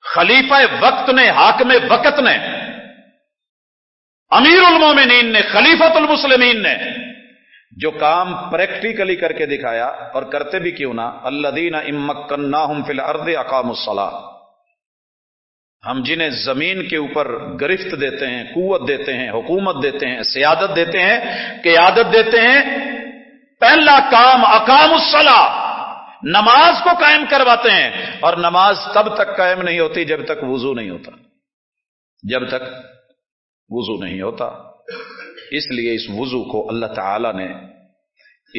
خلیفہ وقت نے، حاکم وقت نے امیر المومنین نے خلیفت المسلمین نے جو کام پریکٹیکلی کر کے دکھایا اور کرتے بھی کیوں نہ اللہ دین امکن فی الارض اقام الصلاح ہم جنہیں زمین کے اوپر گرفت دیتے ہیں، قوت دیتے ہیں، حکومت دیتے ہیں، سیادت دیتے ہیں، قیادت دیتے ہیں، پہلا کام اقام الصلاح نماز کو قائم کرواتے ہیں اور نماز تب تک قائم نہیں ہوتی جب تک وضو نہیں ہوتا۔ جب تک وضو نہیں ہوتا۔ اس لیے اس وضو کو اللہ تعالی نے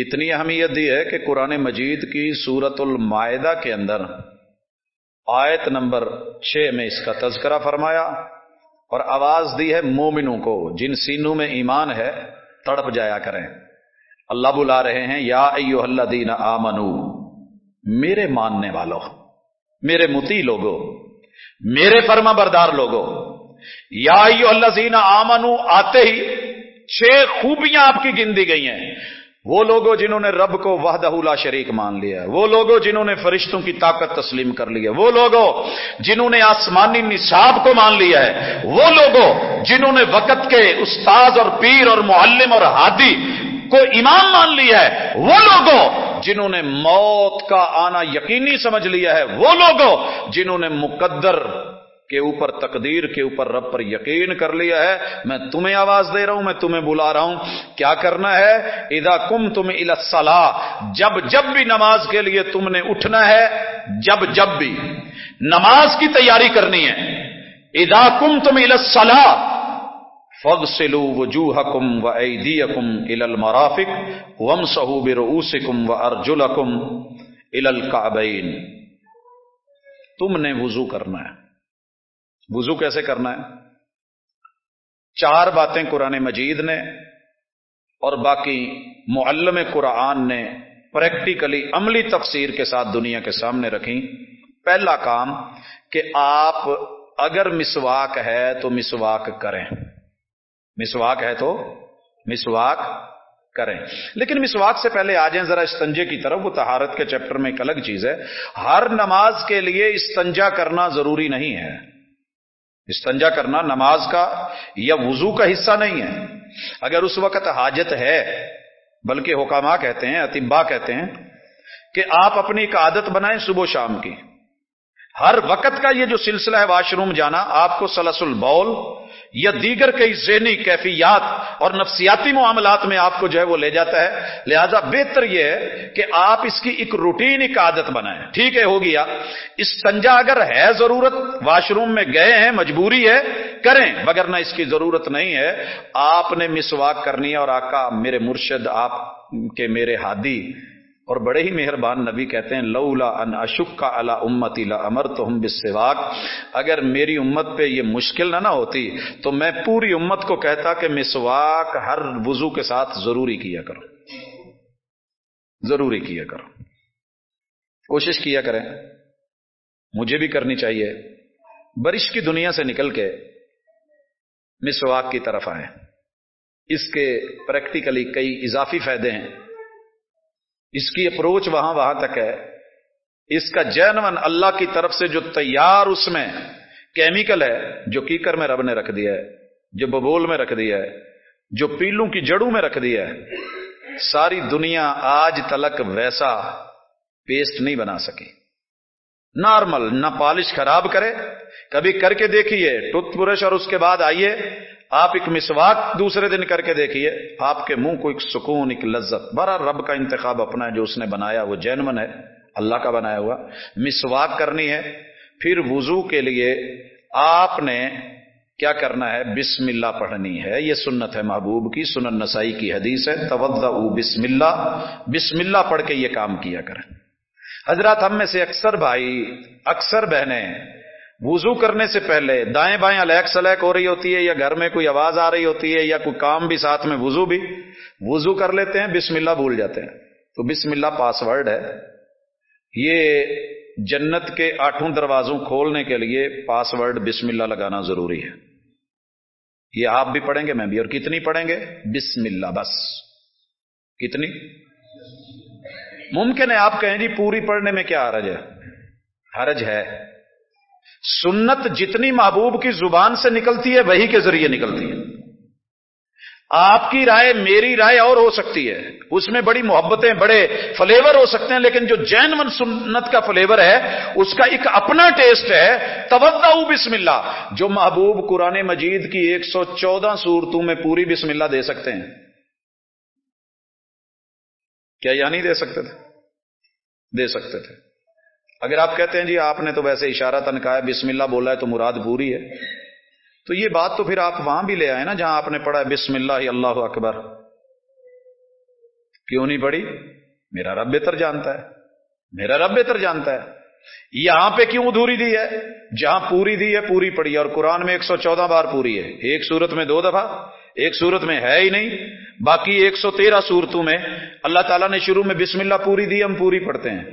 اتنی اہمیت دی ہے کہ قرآن مجید کی سورت المائدہ کے اندر آیت نمبر چھ میں اس کا تذکرہ فرمایا اور آواز دی ہے مومنوں کو، جن سینوں میں ایمان ہے، تڑپ جایا کریں۔ اللہ بلا رہے ہیں، یا ایو اللہ دین آمنو، میرے ماننے والوں میرے متی لوگوں میرے فرما بردار لوگوں یا اللہ زینا آمنو، آتے ہی چھ خوبیاں آپ کی گندی گئی ہیں۔ وہ لوگوں جنہوں نے رب کو وحدہ لا شریک مان لیا ہے۔ وہ لوگوں جنہوں نے فرشتوں کی طاقت تسلیم کر لی ہے۔ وہ لوگوں جنہوں نے آسمانی نصاب کو مان لیا ہے۔ وہ لوگوں جنہوں نے وقت کے استاذ اور پیر اور معلم اور ہادی کو ایمان مان لیا ہے۔ وہ لوگوں جنہوں نے موت کا آنا یقینی سمجھ لیا ہے۔ وہ لوگوں جنہوں نے مقدر کے اوپر تقدیر کے اوپر رب پر یقین کر لیا ہے میں تمہیں آواز دے رہا ہوں، میں تمہیں بلا رہا ہوں۔ کیا کرنا ہے؟ ادا کم تم الاسلا جب جب بھی نماز کے لیے تم نے اٹھنا ہے، جب جب بھی۔ نماز کی تیاری کرنی ہے۔ ادا کم تم الاسلا فگ سلو وجوہ کم و ایدی کم ال مرافک وم سہو کم و ارجل کم ال تم نے وضو کرنا ہے۔ وضو کیسے کرنا ہے؟ چار باتیں قرآن مجید نے اور باقی معلم قرآن نے پریکٹیکلی عملی تفسیر کے ساتھ دنیا کے سامنے رکھی پہلا کام کہ آپ اگر مسواک ہے تو مسواک کریں۔ مسواک ہے تو مسواک کریں۔ لیکن مسواک سے پہلے آ جائیں، ذرا استنجے کی طرف۔ وہ تہارت کے چیپٹر میں ایک الگ چیز ہے۔ ہر نماز کے لیے استنجا کرنا ضروری نہیں ہے۔ استنجا کرنا نماز کا یا وضو کا حصہ نہیں ہے۔ اگر اس وقت حاجت ہے، بلکہ حکامہ کہتے ہیں اتبا کہتے ہیں کہ آپ اپنی ایک عادت بنائیں صبح شام کی۔ ہر وقت کا یہ جو سلسلہ ہے واش روم جانا، آپ کو سلس البول یا دیگر کئی ذہنی کیفیات اور نفسیاتی معاملات میں آپ کو جو ہے وہ لے جاتا ہے۔ لہذا بہتر یہ ہے کہ آپ اس کی ایک روٹین، ایک عادت بنائیں۔ ٹھیک ہے، ہو گیا۔ اس سنجا اگر ہے ضرورت، واش روم میں گئے ہیں، مجبوری ہے، کریں، مگر نہ اس کی ضرورت نہیں ہے۔ آپ نے مسواک کرنی ہے اور آقا، میرے مرشد، آپ کے میرے ہادی اور بڑے ہی مہربان نبی کہتے ہیں، لولا ان اشک کا اللہ امت امر تو ہم بسواک اگر میری امت پہ یہ مشکل نہ نہ ہوتی، تو میں پوری امت کو کہتا کہ مسواک ہر وضو کے ساتھ ضروری کیا کرو۔ ضروری کیا کرو۔ کوشش کیا کریں۔ مجھے بھی کرنی چاہیے۔ بارش کی دنیا سے نکل کے مسواک کی طرف آئیں۔ اس کے پریکٹیکلی کئی اضافی فائدے ہیں۔ اس کی اپروچ وہاں وہاں تک ہے۔ اس کا جینون اللہ کی طرف سے جو تیار اس میں کیمیکل ہے، جو کیکر میں رب نے رکھ دیا ہے، جو ببول میں رکھ دیا ہے، جو پیلوں کی جڑوں میں رکھ دیا ہے، ساری دنیا آج تلک ویسا پیسٹ نہیں بنا سکی۔ نارمل، نہ پالش خراب کرے، کبھی کر کے دیکھیے، ٹوتھ برش اور اس کے بعد آئیے آپ ایک مسواک دوسرے دن کر کے دیکھیے، آپ کے منہ کو ایک سکون، ایک لذت، بڑا رب کا انتخاب اپنا ہے جو اس نے بنایا، وہ جینمن ہے، اللہ کا بنایا ہوا۔ مسواک کرنی ہے، پھر وضو کے لیے آپ نے کیا کرنا ہے؟ بسم اللہ پڑھنی ہے۔ یہ سنت ہے محبوب کی، سنن نسائی کی حدیث ہے۔ توجہ بسم اللہ۔ بسم اللہ پڑھ کے یہ کام کیا کریں۔ حضرات ہم میں سے اکثر بھائی، اکثر بہنیں وضو کرنے سے پہلے دائیں بائیں الیک سلیک ہو رہی ہوتی ہے یا گھر میں کوئی آواز آ رہی ہوتی ہے یا کوئی کام بھی ساتھ میں وضو بھی، وضو کر لیتے ہیں، بسم اللہ بھول جاتے ہیں۔ تو بسم اللہ پاس ورڈ ہے۔ یہ جنت کے آٹھوں دروازوں کھولنے کے لیے پاس ورڈ بسم اللہ لگانا ضروری ہے۔ یہ آپ بھی پڑھیں گے، میں بھی۔ اور کتنی پڑھیں گے؟ بسم اللہ بس۔ کتنی؟ ممکن ہے آپ کہیں جی پوری پڑھنے میں کیا حرج ہے؟ حرج ہے۔ سنت جتنی محبوب کی زبان سے نکلتی ہے، وہی کے ذریعے نکلتی ہے۔ آپ کی رائے میری رائے اور ہو سکتی ہے۔ اس میں بڑی محبتیں، بڑے فلیور ہو سکتے ہیں، لیکن جو جین سنت کا فلیور ہے، اس کا ایک اپنا ٹیسٹ ہے۔ توجہ بسم اللہ جو محبوب قرآن مجید کی ایک سو چودہ صورتوں میں پوری بسم اللہ دے سکتے ہیں۔ کیا یا نہیں دے سکتے تھے؟ دے سکتے تھے۔ اگر آپ کہتے ہیں جی آپ نے تو ویسے اشارہ تنکا ہے، بسم اللہ بولا ہے تو مراد پوری ہے۔ تو یہ بات تو پھر آپ وہاں بھی لے آئے نا جہاں آپ نے پڑھا ہے، بسم اللہ اللہ اکبر۔ کیوں نہیں پڑھی؟ میرا رب بہتر جانتا ہے۔ میرا رب بہتر جانتا ہے۔ یہاں پہ کیوں ادھوری دی ہے؟ جہاں پوری دی ہے، پوری پڑھی اور قرآن میں ایک سو چودہ بار پوری ہے۔ ایک صورت میں دو دفعہ، ایک صورت میں ہے ہی نہیں۔ باقی ایک سو تیرہ صورتوں میں اللہ تعالیٰ نے شروع میں بسم اللہ پوری دی، ہم پوری پڑھتے ہیں۔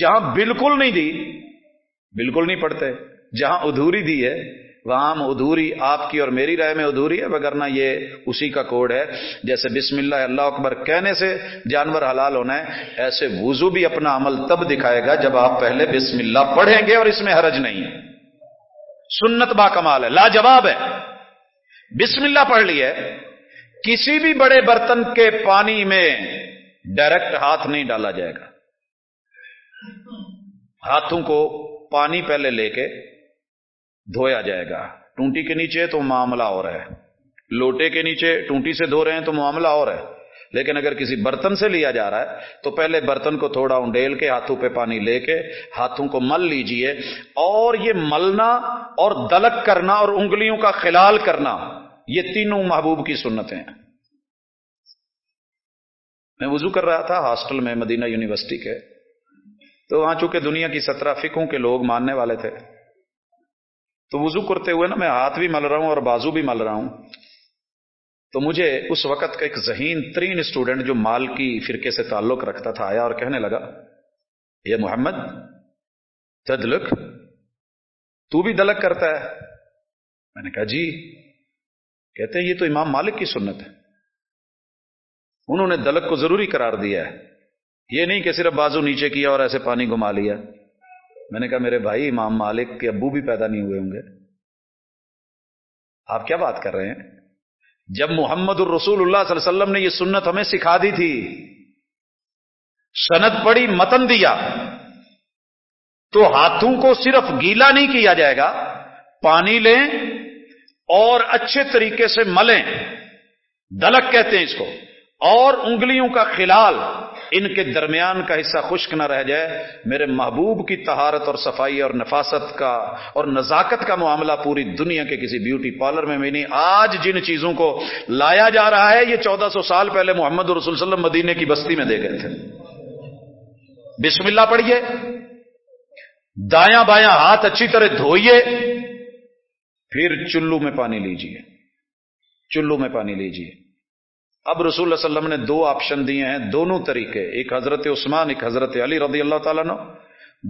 جہاں بالکل نہیں دی، بالکل نہیں پڑھتے، جہاں ادھوری دی ہے، وہاں ادھوری آپ کی اور میری رائے میں ادھوری ہے، وگرنہ یہ اسی کا کوڈ ہے۔ جیسے بسم اللہ اللہ اکبر کہنے سے جانور حلال ہونا ہے، ایسے وضو بھی اپنا عمل تب دکھائے گا جب آپ پہلے بسم اللہ پڑھیں گے اور اس میں حرج نہیں ہے۔ سنت با کمال ہے، لاجواب ہے۔ بسم اللہ پڑھ لی ہے کسی بھی بڑے برتن کے پانی میں ڈائریکٹ ہاتھ نہیں ڈالا جائے گا۔ ہاتھوں کو پانی پہلے لے کے دھویا جائے گا۔ ٹونٹی کے نیچے تو معاملہ اور ہے۔ لوٹے کے نیچے ٹونٹی سے دھو رہے ہیں تو معاملہ اور ہے۔ لیکن اگر کسی برتن سے لیا جا رہا ہے تو پہلے برتن کو تھوڑا انڈیل کے ہاتھوں پہ پانی لے کے ہاتھوں کو مل لیجیے اور یہ ملنا اور دلک کرنا اور انگلیوں کا خلال کرنا، یہ تینوں محبوب کی سنتیں۔ ہیں میں وضو کر رہا تھا ہاسٹل میں، مدینہ یونیورسٹی کے۔ تو وہاں چونکہ دنیا کی سترہ فکوں کے لوگ ماننے والے تھے، تو وضو کرتے ہوئے نا میں ہاتھ بھی مل رہا ہوں اور بازو بھی مل رہا ہوں۔ تو مجھے اس وقت کا ایک ذہین ترین اسٹوڈنٹ جو مال کی فرقے سے تعلق رکھتا تھا، آیا اور کہنے لگا یہ محمد، تدلک، تو بھی دلک کرتا ہے۔ میں نے کہا جی۔ کہتے ہیں، یہ تو امام مالک کی سنت ہے۔ انہوں نے دلک کو ضروری قرار دیا ہے۔ یہ نہیں کہ صرف بازو نیچے کیا اور ایسے پانی گھما لیا۔ میں نے کہا، میرے بھائی، امام مالک کے ابو بھی پیدا نہیں ہوئے ہوں گے۔ آپ کیا بات کر رہے ہیں؟ جب محمد الرسول اللہ صلی اللہ علیہ وسلم نے یہ سنت ہمیں سکھا دی تھی سنت پڑی متن دیا، تو ہاتھوں کو صرف گیلا نہیں کیا جائے گا۔ پانی لیں اور اچھے طریقے سے ملیں، دلک کہتے ہیں اس کو، اور انگلیوں کا خلال ان کے درمیان کا حصہ خشک نہ رہ جائے، میرے محبوب کی تہارت اور صفائی اور نفاست کا اور نزاکت کا معاملہ پوری دنیا کے کسی بیوٹی پارلر میں بھی نہیں۔ آج جن چیزوں کو لایا جا رہا ہے، یہ چودہ سو سال پہلے محمد رسول وسلم مدینے کی بستی میں دے گئے تھے۔ بسم اللہ پڑھیے۔ دایاں بایاں ہاتھ اچھی طرح دھوئیے، پھر چلو میں پانی لیجیے چلو میں پانی لیجیے اب رسول اللہ علیہ وسلم نے دو آپشن دیے ہیں، دونوں طریقے، ایک حضرت عثمان، ایک حضرت علی رضی اللہ تعالیٰ نے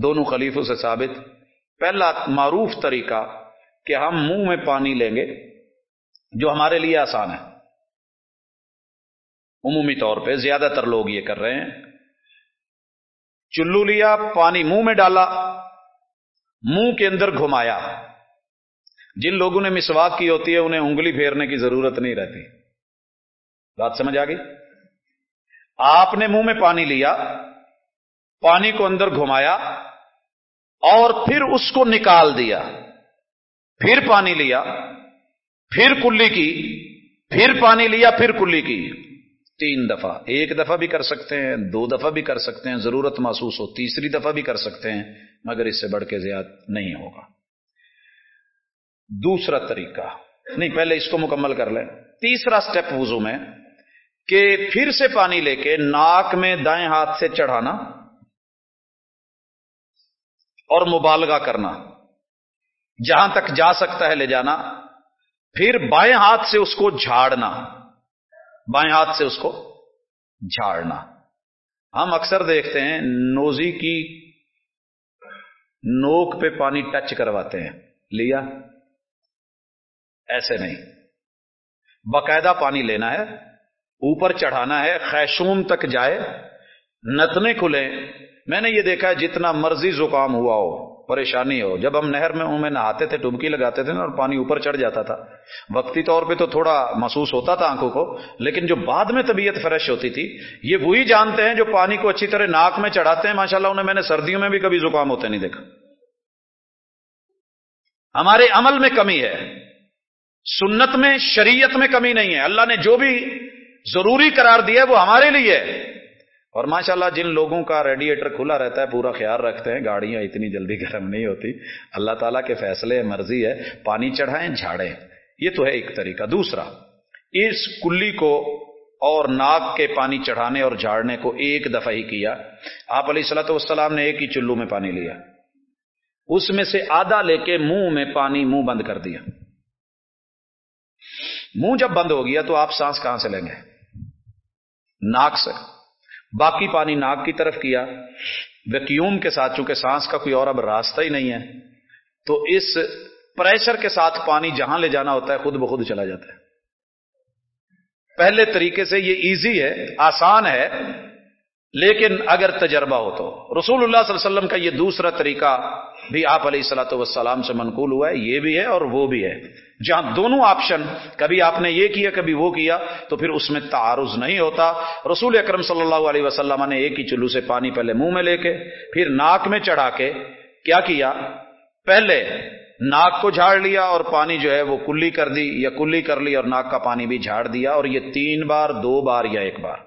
دونوں خلیفوں سے ثابت۔ پہلا معروف طریقہ کہ ہم منہ میں پانی لیں گے، جو ہمارے لیے آسان ہے۔ عمومی طور پہ زیادہ تر لوگ یہ کر رہے ہیں۔ چلو لیا، پانی منہ میں ڈالا، منہ کے اندر گھمایا۔ جن لوگوں نے مسواک کی ہوتی ہے، انہیں انگلی پھیرنے کی ضرورت نہیں رہتی۔ بات سمجھ آ گئی؟ آپ نے منہ میں پانی لیا، پانی کو اندر گھمایا اور پھر اس کو نکال دیا۔ پھر پانی لیا، پھر کلی کی، پھر پانی لیا، پھر کلی کی۔ تین دفعہ۔ ایک دفعہ بھی کر سکتے ہیں، دو دفعہ بھی کر سکتے ہیں، ضرورت محسوس ہو، تیسری دفعہ بھی کر سکتے ہیں، مگر اس سے بڑھ کے زیادہ نہیں ہوگا۔ دوسرا طریقہ، نہیں، پہلے اس کو مکمل کر لیں۔ تیسرا سٹیپ وضو میں کہ پھر سے پانی لے کے ناک میں دائیں ہاتھ سے چڑھانا اور مبالغہ کرنا۔ جہاں تک جا سکتا ہے لے جانا، پھر بائیں ہاتھ سے اس کو جھاڑنا۔ بائیں ہاتھ سے اس کو جھاڑنا۔ ہم اکثر دیکھتے ہیں، نوزی کی نوک پہ پانی ٹچ کرواتے ہیں۔ لیا؟ ایسے نہیں۔ باقاعدہ پانی لینا ہے۔ اوپر چڑھانا ہے، خیشوم تک جائے، نتنے کھلے میں نے یہ دیکھا ہے جتنا مرضی زکام ہوا ہو، پریشانی ہو۔ جب ہم نہر میں میں نہاتے تھے، ڈبکی لگاتے تھے نا، اور پانی اوپر چڑھ جاتا تھا۔ وقتی طور پہ تو تھوڑا محسوس ہوتا تھا آنکھوں کو، لیکن جو بعد میں طبیعت فریش ہوتی تھی، یہ وہی جانتے ہیں جو پانی کو اچھی طرح ناک میں چڑھاتے ہیں۔ ماشاء اللہ انہیں میں نے سردیوں میں بھی کبھی زکام ہوتے نہیں دیکھا۔ ہمارے عمل میں کمی ہے۔ سنت میں، شریعت میں کمی نہیں ہے۔ اللہ نے جو بھی ضروری قرار دیا وہ ہمارے لیے۔ ہے اور ماشاءاللہ جن لوگوں کا ریڈیٹر کھلا رہتا ہے، پورا خیال رکھتے ہیں، گاڑیاں اتنی جلدی گرم نہیں ہوتی۔ اللہ تعالیٰ کے فیصلے، مرضی ہے، پانی چڑھائیں، جھاڑیں۔ یہ تو ہے ایک طریقہ۔ دوسرا، اس کلی کو اور ناک کے پانی چڑھانے اور جھاڑنے کو ایک دفعہ ہی کیا۔ آپ علیہ السلاۃ والسلام نے ایک ہی چلو میں پانی لیا۔ اس میں سے آدھا لے کے منہ میں پانی، منہ بند کر دیا۔ منہ جب بند ہو گیا تو آپ سانس کہاں سے لیں گے؟ ناک سے۔ باقی پانی ناک کی طرف کیا۔ ویکیوم کے ساتھ، چونکہ سانس کا کوئی اور اب راستہ ہی نہیں ہے، تو اس پریشر کے ساتھ پانی جہاں لے جانا ہوتا ہے، خود بخود چلا جاتا ہے۔ پہلے طریقے سے یہ ایزی ہے، آسان ہے، لیکن اگر تجربہ ہو تو۔ رسول اللہ صلی اللہ علیہ وسلم کا یہ دوسرا طریقہ بھی آپ علیہ السلاۃ والسلام سے منقول ہوا ہے، یہ بھی ہے اور وہ بھی ہے۔ جہاں دونوں آپشن کبھی آپ نے یہ کیا، کبھی وہ کیا، تو پھر اس میں تعارض نہیں ہوتا۔ رسول اکرم صلی اللہ علیہ وسلم نے ایک ہی چلو سے پانی پہلے منہ میں لے کے، پھر ناک میں چڑھا کے کیا کیا؟ پہلے ناک کو جھاڑ لیا اور پانی جو ہے وہ کلی کر دی، یا کلی کر لی اور ناک کا پانی بھی جھاڑ دیا اور یہ تین بار، دو بار یا ایک بار۔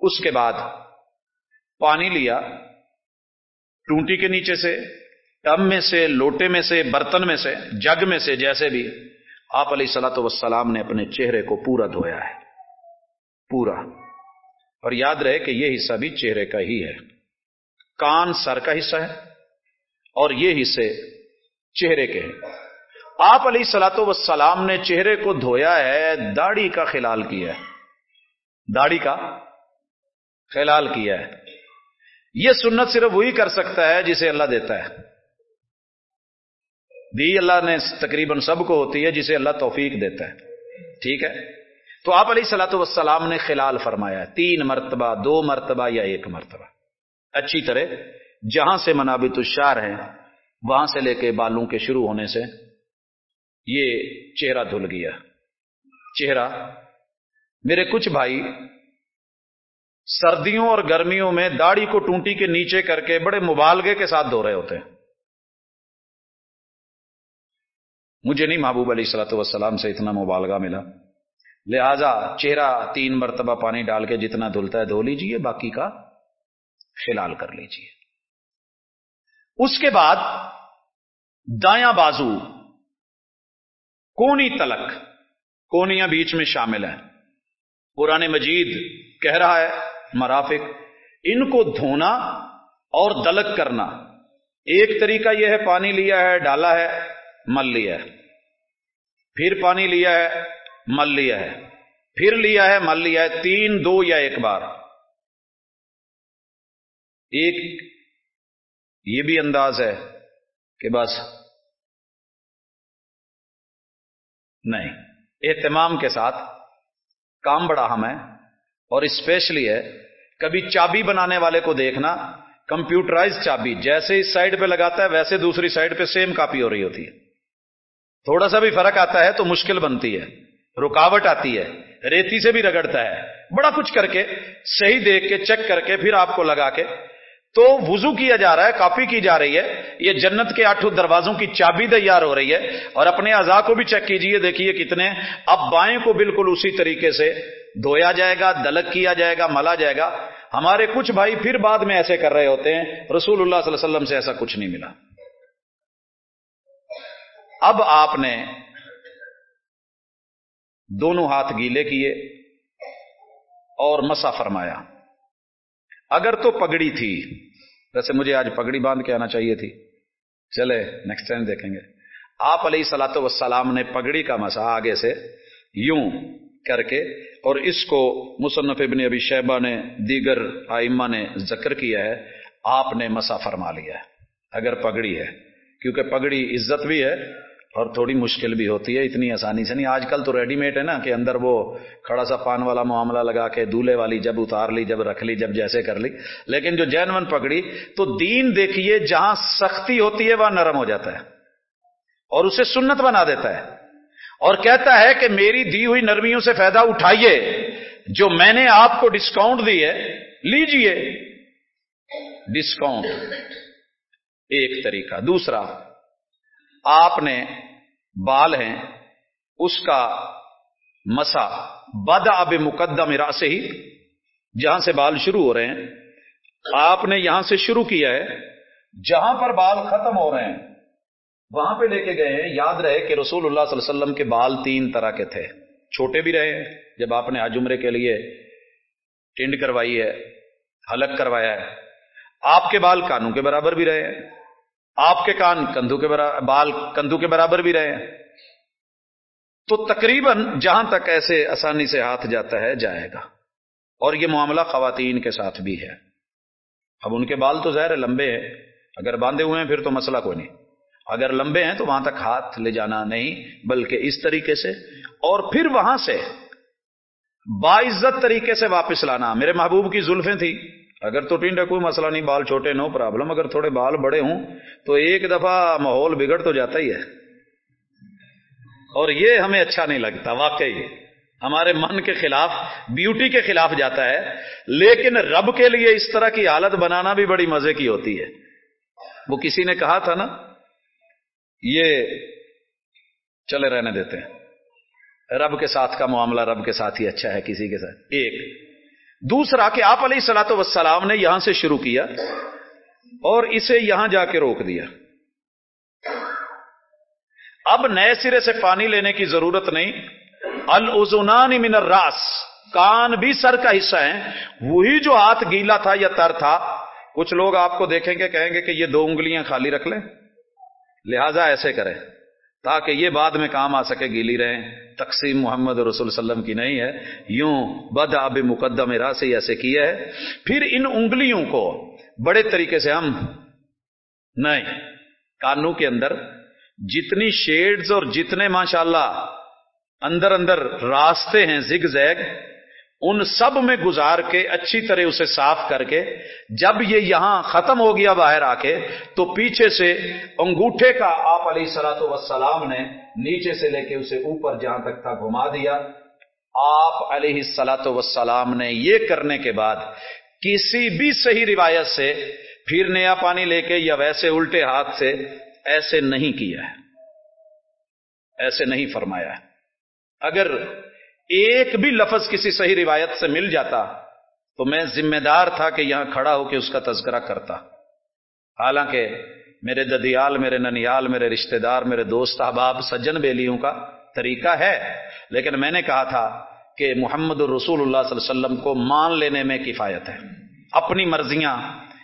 اس کے بعد پانی لیا ٹونٹی کے نیچے سے ٹب میں سے، لوٹے میں سے، برتن میں سے، جگ میں سے، جیسے بھی، آپ علیہ سلاۃ وسلام نے اپنے چہرے کو پورا دھویا ہے۔ پورا۔ اور یاد رہے کہ یہ حصہ بھی چہرے کا ہی ہے۔ کان سر کا حصہ ہے اور یہ حصے چہرے کے ہیں۔ آپ علیہ سلاۃ وسلام نے چہرے کو دھویا ہے، داڑھی کا خلال کیا ہے۔ داڑھی کا خلال کیا ہے۔ یہ سنت صرف وہی کر سکتا ہے جسے اللہ دیتا ہے۔ دی اللہ نے تقریباً سب کو ہوتی ہے جسے اللہ توفیق دیتا ہے۔ ٹھیک ہے؟ تو آپ علیہ سلاۃ وسلام نے خلال فرمایا تین مرتبہ، دو مرتبہ یا ایک مرتبہ۔ اچھی طرح، جہاں سے منابط الشار ہیں، وہاں سے لے کے بالوں کے شروع ہونے سے یہ چہرہ دھل گیا۔ چہرہ، میرے کچھ بھائی سردیوں اور گرمیوں میں داڑھی کو ٹونٹی کے نیچے کر کے بڑے مبالغے کے ساتھ دھو رہے ہوتے ہیں۔ مجھے نہیں محبوب علیہ السلاۃ والسلام سے اتنا مبالغہ ملا۔ لہذا چہرہ تین مرتبہ پانی ڈال کے جتنا دھلتا ہے دھو لیجیے، باقی کا خلال کر لیجیے۔ اس کے بعد دایاں بازو، کونی تلک، کونیاں بیچ میں شامل ہیں۔ پرانے مجید کہہ رہا ہے مرافق، ان کو دھونا اور دلک کرنا۔ ایک طریقہ یہ ہے، پانی لیا ہے، ڈالا ہے، مل لیا ہے۔ پھر پانی لیا ہے، مل لیا ہے۔ پھر لیا ہے، مل لیا ہے۔ تین، دو یا ایک بار۔ ایک، یہ بھی انداز ہے کہ بس۔ نہیں، اہتمام کے ساتھ کام بڑا ہم ہے اور اسپیشلی ہے، کبھی چابی بنانے والے کو دیکھنا کمپیوٹرائز چابی، جیسے اس سائڈ پہ لگاتا ہے، ویسے دوسری سائڈ پہ سیم کاپی ہو رہی ہوتی ہے۔ تھوڑا سا بھی فرق آتا ہے تو مشکل بنتی ہے۔ رکاوٹ آتی ہے، ریتی سے بھی رگڑتا ہے۔ بڑا کچھ کر کے، صحیح دیکھ کے چیک کر کے، پھر آپ کو لگا کے تو وضو کیا جا رہا ہے کاپی کی جا رہی ہے۔ یہ جنت کے آٹھوں دروازوں کی چابی تیار ہو رہی ہے۔ اور اپنے اعضاء کو بھی چیک کیجیے دیکھیے کتنے۔ اب بائیں کو بالکل اسی طریقے سے دھویا جائے گا، دلک کیا جائے گا، ملا جائے گا۔ ہمارے کچھ بھائی پھر بعد میں ایسے کر رہے ہوتے ہیں۔ رسول اللہ صلی اللہ علیہ وسلم سے ایسا کچھ نہیں ملا۔ اب آپ نے دونوں ہاتھ گیلے کیے اور مسا فرمایا۔ اگر تو پگڑی تھی۔ ویسے مجھے آج پگڑی باندھ کے آنا چاہیے تھی۔ چلے نیکسٹ ٹائم دیکھیں گے۔ آپ علیہ سلاۃ وسلام نے پگڑی کا مسا آگے سے یوں کر کے اور اس کو مصنف ابن ابی شیبہ نے، دیگر آئمہ نے ذکر کیا ہے۔ آپ نے مسا فرما لیا ہے۔ اگر پگڑی ہے، کیونکہ پگڑی عزت بھی ہے اور تھوڑی مشکل بھی ہوتی ہے، اتنی آسانی سے نہیں۔ آج کل تو ریڈی میڈ ہے نا کہ اندر وہ کھڑا سا پان والا معاملہ لگا کے دولے والی جب اتار لی، جب رکھ لی، جب جیسے کر لی۔ لیکن جو جین ون پکڑی، تو دین دیکھیے جہاں سختی ہوتی ہے، وہاں نرم ہو جاتا ہے اور اسے سنت بنا دیتا ہے۔ اور کہتا ہے کہ میری دی ہوئی نرمیوں سے فائدہ اٹھائیے۔ جو میں نے آپ کو ڈسکاؤنٹ دی ہے، لیجیے۔ ڈسکاؤنٹ ایک طریقہ۔ دوسرا آپ نے بال ہیں، اس کا مسا بد اب مقدم میرا سے ہی، جہاں سے بال شروع ہو رہے ہیں۔ آپ نے یہاں سے شروع کیا ہے، جہاں پر بال ختم ہو رہے ہیں، وہاں پہ لے کے گئے ہیں۔ یاد رہے کہ رسول اللہ صلی اللہ علیہ وسلم کے بال تین طرح کے تھے۔ چھوٹے بھی رہے ہیں، جب آپ نے عمرے کے لیے ٹنڈ کروائی ہے، حلق کروایا ہے، آپ کے بال کانوں کے برابر بھی رہے ہیں۔ آپ کے کان کندھو کے برابر بال کندھو کے برابر بھی رہے ہیں۔ تو تقریباً جہاں تک ایسے آسانی سے ہاتھ جاتا ہے، جائے گا۔ اور یہ معاملہ خواتین کے ساتھ بھی ہے۔ اب ان کے بال تو ظاہر لمبے ہیں۔ اگر باندھے ہوئے ہیں، پھر تو مسئلہ کوئی نہیں۔ اگر لمبے ہیں، تو وہاں تک ہاتھ لے جانا نہیں، بلکہ اس طریقے سے۔ اور پھر وہاں سے باعزت طریقے سے واپس لانا۔ میرے محبوب کی زلفیں تھی اگر تو ٹینڈا کوئی مسئلہ نہیں، بال چھوٹے نو پرابلم اگر تھوڑے بال بڑے ہوں تو ایک دفعہ ماحول بگڑ تو جاتا ہی ہے۔ اور یہ ہمیں اچھا نہیں لگتا، واقعی۔ ہمارے من کے خلاف بیوٹی کے خلاف جاتا ہے، لیکن رب کے لیے اس طرح کی حالت بنانا بھی بڑی مزے کی ہوتی ہے۔ وہ کسی نے کہا تھا نا، یہ چلے رہنے دیتے ہیں۔ رب کے ساتھ کا معاملہ رب کے ساتھ ہی اچھا ہے، کسی کے ساتھ۔ ایک۔ دوسرا کہ آپ علیہ سلاۃ وسلام نے یہاں سے شروع کیا اور اسے یہاں جا کے روک دیا۔ اب نئے سرے سے پانی لینے کی ضرورت نہیں۔ الزنان من الراس کان بھی سر کا حصہ ہے وہی جو ہاتھ گیلا تھا یا تر تھا۔ کچھ لوگ آپ کو دیکھیں گے، کہیں گے کہ یہ دو انگلیاں خالی رکھ لیں۔ لہذا ایسے کریں۔ تاکہ یہ بعد میں کام آ سکے گیلی رہیں۔ تقسیم محمد رسول وسلم کی نہیں ہے۔ یوں بد آب مقدم راسی ایسے کیا ہے پھر ان انگلیوں کو بڑے طریقے سے ہم نہیں، کانوں کے اندر جتنی شیڈز اور جتنے ماشاءاللہ اندر اندر راستے ہیں، زگ زیگ ان سب میں گزار کے اچھی طرح اسے صاف کر کے، جب یہ یہاں ختم ہو گیا باہر آ کے، تو پیچھے سے انگوٹھے کا آپ علیہ سلاۃ وسلام نے نیچے سے لے کے اسے اوپر جہاں تک تھا گھما دیا۔ آپ علیہ سلاۃ وسلام نے یہ کرنے کے بعد کسی بھی صحیح روایت سے پھر نیا پانی لے کے یا ویسے الٹے ہاتھ سے ایسے نہیں کیا ہے۔ ایسے نہیں فرمایا ہے۔ اگر ایک بھی لفظ کسی صحیح روایت سے مل جاتا تو میں ذمہ دار تھا کہ یہاں کھڑا ہو کے اس کا تذکرہ کرتا۔ حالانکہ میرے ددیال میرے ننیال، میرے رشتہ دار، میرے دوست احباب سجن بیلیوں کا طریقہ ہے۔ لیکن میں نے کہا تھا کہ محمد الرسول اللہ صلی اللہ علیہ وسلم کو مان لینے میں کفایت ہے۔ اپنی مرضیاں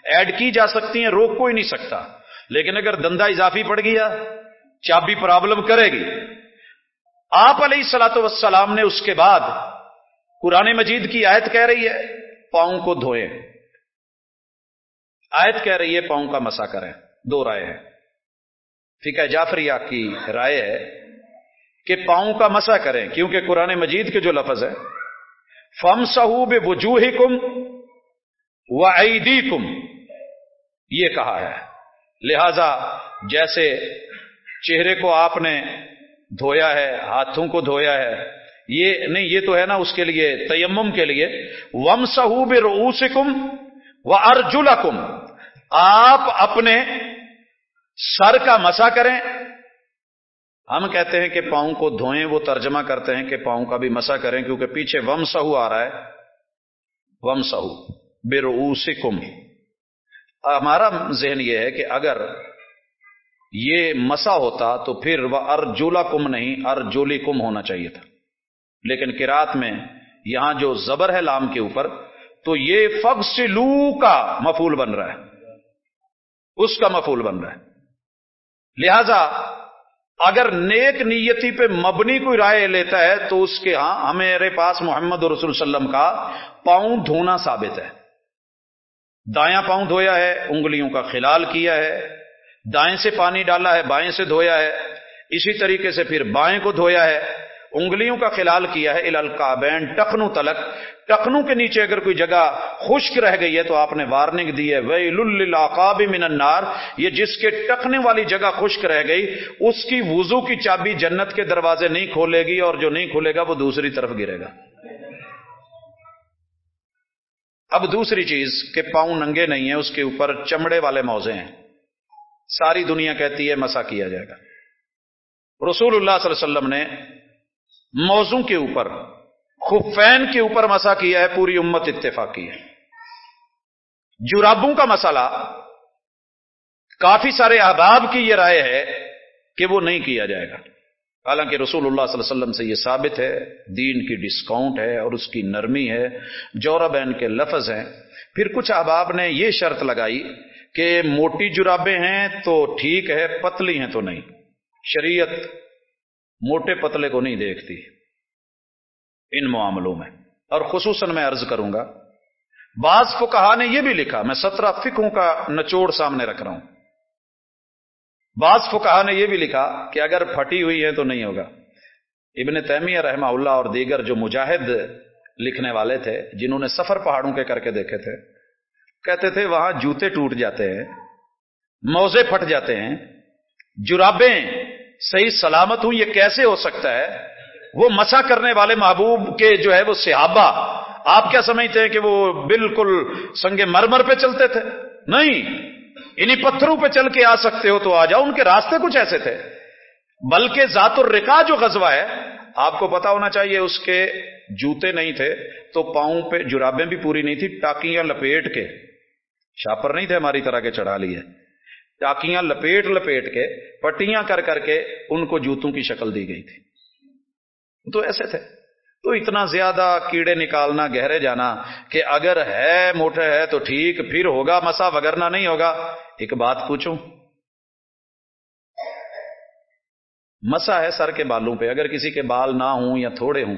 ایڈ کی جا سکتی ہیں، روک کوئی نہیں سکتا۔ لیکن اگر دندہ اضافی پڑ گیا، چابی پرابلم کرے گی۔ آپ علیہ سلاۃ وسلام نے اس کے بعد قرآن مجید کی آیت کہہ رہی ہے، پاؤں کو دھوئیں آیت کہہ رہی ہے، پاؤں کا مسا کریں۔ دو رائے ہیں۔ فکا جعفریہ کی رائے ہے کہ پاؤں کا مسا کریں، کیونکہ قرآن مجید کے جو لفظ ہے فم سہو بے وجوہ کم و کم یہ کہا ہے۔ لہذا جیسے چہرے کو آپ نے دھویا ہے، ہاتھوں کو دھویا ہے۔ یہ نہیں، یہ تو ہے نا اس کے لیے، تیمم کے لیے۔ وم سہوب روسکم و ارجلا آپ اپنے سر کا مسا کریں۔ ہم کہتے ہیں کہ پاؤں کو دھوئیں، وہ ترجمہ کرتے ہیں کہ پاؤں کا بھی مسا کریں، کیونکہ پیچھے وم سہو آ رہا ہے۔ وم سہو بے ہمارا ذہن یہ ہے کہ اگر یہ مسا ہوتا تو پھر وہ ارجولا کم نہیں ارجولی کم ہونا چاہیے تھا۔ لیکن کراط میں یہاں جو زبر ہے لام کے اوپر، تو یہ فگ کا مفول بن رہا ہے۔ اس کا مفول بن رہا ہے۔ لہذا اگر نیک نیتی پہ مبنی کوئی رائے لیتا ہے، تو اس کے ہاں ہمارے پاس محمد رسول وسلم کا پاؤں دھونا ثابت ہے۔ دایاں پاؤں دھویا ہے، انگلیوں کا خلال کیا ہے۔ دائیں سے پانی ڈالا ہے، بائیں سے دھویا ہے۔ اسی طریقے سے پھر بائیں کو دھویا ہے۔ انگلیوں کا خلال کیا ہے الکابین ٹخنوں تلک۔ ٹخنوں کے نیچے اگر کوئی جگہ خشک رہ گئی ہے تو آپ نے وارننگ دی ہے۔ وی من النار۔ یہ جس کے ٹکنے والی جگہ خشک رہ گئی، اس کی وضو کی چابی جنت کے دروازے نہیں کھولے گی اور جو نہیں کھولے گا وہ دوسری طرف گرے گا۔ اب دوسری چیز کہ پاؤں ننگے نہیں ہیں، اس کے اوپر چمڑے والے موزے ہیں۔ ساری دنیا کہتی ہے مسا کیا جائے گا۔ رسول اللہ صلی اللہ علیہ وسلم نے موضوع کے اوپر خفین کے اوپر مسا کیا ہے، پوری امت اتفاقی ہے۔ جرابوں کا مسئلہ، کافی سارے احباب کی یہ رائے ہے کہ وہ نہیں کیا جائے گا۔ حالانکہ رسول اللہ صلی اللہ علیہ وسلم سے یہ ثابت ہے، دین کی ڈسکاؤنٹ ہے اور اس کی نرمی ہے جورابین کے لفظ ہیں۔ پھر کچھ احباب نے یہ شرط لگائی کہ موٹی جرابیں ہیں تو ٹھیک ہے، پتلی ہیں تو نہیں۔ شریعت موٹے پتلے کو نہیں دیکھتی ان معاملوں میں۔ اور خصوصاً میں عرض کروں گا، بعض کو کہا نے یہ بھی لکھا، میں سترہ فکوں کا نچوڑ سامنے رکھ رہا ہوں۔ بعض کو کہا نے یہ بھی لکھا کہ اگر پھٹی ہوئی ہے تو نہیں ہوگا۔ ابن تیمیہ رحمہ اللہ اور دیگر جو مجاہد لکھنے والے تھے، جنہوں نے سفر پہاڑوں کے کر کے دیکھے تھے کہتے تھے وہاں جوتے ٹوٹ جاتے ہیں، موزے پھٹ جاتے ہیں، جرابیں صحیح سلامت ہوں، یہ کیسے ہو سکتا ہے؟ وہ مسا کرنے والے محبوب کے جو ہے وہ صحابہ، آپ کیا سمجھتے ہیں کہ وہ بالکل سنگے مرمر پہ چلتے تھے؟ نہیں، انہی پتھروں پہ چل کے آ سکتے ہو تو آ جاؤ، ان کے راستے کچھ ایسے تھے۔ بلکہ ذات الرقا جو غزوہ ہے، آپ کو پتا ہونا چاہیے اس کے جوتے نہیں تھے، تو پاؤں پہ جرابیں بھی پوری نہیں تھی، ٹاکیاں لپیٹ کے۔ شاپر نہیں تھے ہماری طرح کے چڑھا لیے۔ ٹاکیاں لپیٹ لپیٹ کے، پٹیاں کر کر کے ان کو جوتوں کی شکل دی گئی تھی۔ تو ایسے تھے۔ تو اتنا زیادہ کیڑے نکالنا، گہرے جانا کہ اگر ہے موٹے ہے تو ٹھیک، پھر ہوگا مسا، وگرنا نہیں ہوگا۔ ایک بات پوچھوں۔ مسا ہے سر کے بالوں پہ۔ اگر کسی کے بال نہ ہوں یا تھوڑے ہوں،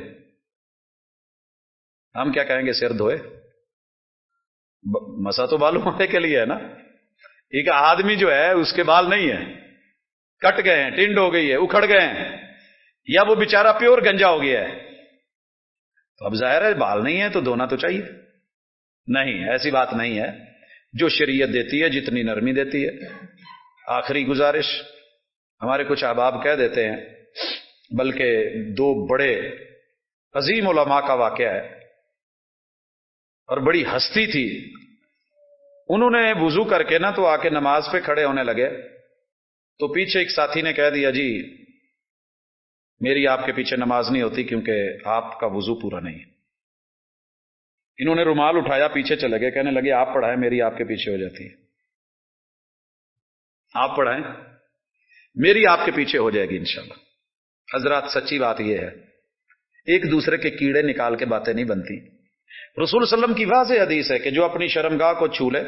ہم کیا کہیں گے سر دھوئے؟ مسا تو بالوں والے کے لیے ہے نا۔ ایک آدمی جو ہے، اس کے بال نہیں ہے کٹ گئے ہیں، ٹنڈ ہو گئی ہے، اکھڑ گئے ہیں۔ یا وہ بےچارا پیور گنجا ہو گیا ہے۔ تو اب ظاہر ہے، بال نہیں ہے تو دھونا تو چاہیے۔ نہیں، ایسی بات نہیں ہے۔ جو شریعت دیتی ہے، جتنی نرمی دیتی ہے۔ آخری گزارش، ہمارے کچھ احباب کہہ دیتے ہیں، بلکہ دو بڑے عظیم علماء کا واقعہ ہے۔ اور بڑی ہستی تھی۔ انہوں نے وضو کر کے نا تو آ کے نماز پہ کھڑے ہونے لگے۔ تو پیچھے ایک ساتھی نے کہہ دیا جی میری آپ کے پیچھے نماز نہیں ہوتی کیونکہ آپ کا وضو پورا نہیں ہے۔ انہوں نے رومال اٹھایا، پیچھے چلے گئے۔ کہنے لگے، آپ پڑھائیں، میری آپ کے پیچھے ہو جاتی ہے۔ آپ پڑھائیں، میری آپ کے پیچھے ہو جائے گی انشاءاللہ۔ حضرات، سچی بات یہ ہے، ایک دوسرے کے کیڑے نکال کے باتیں نہیں بنتی۔ رسول وسلم کی واضح حدیث ہے کہ جو اپنی شرمگاہ کو چھو لے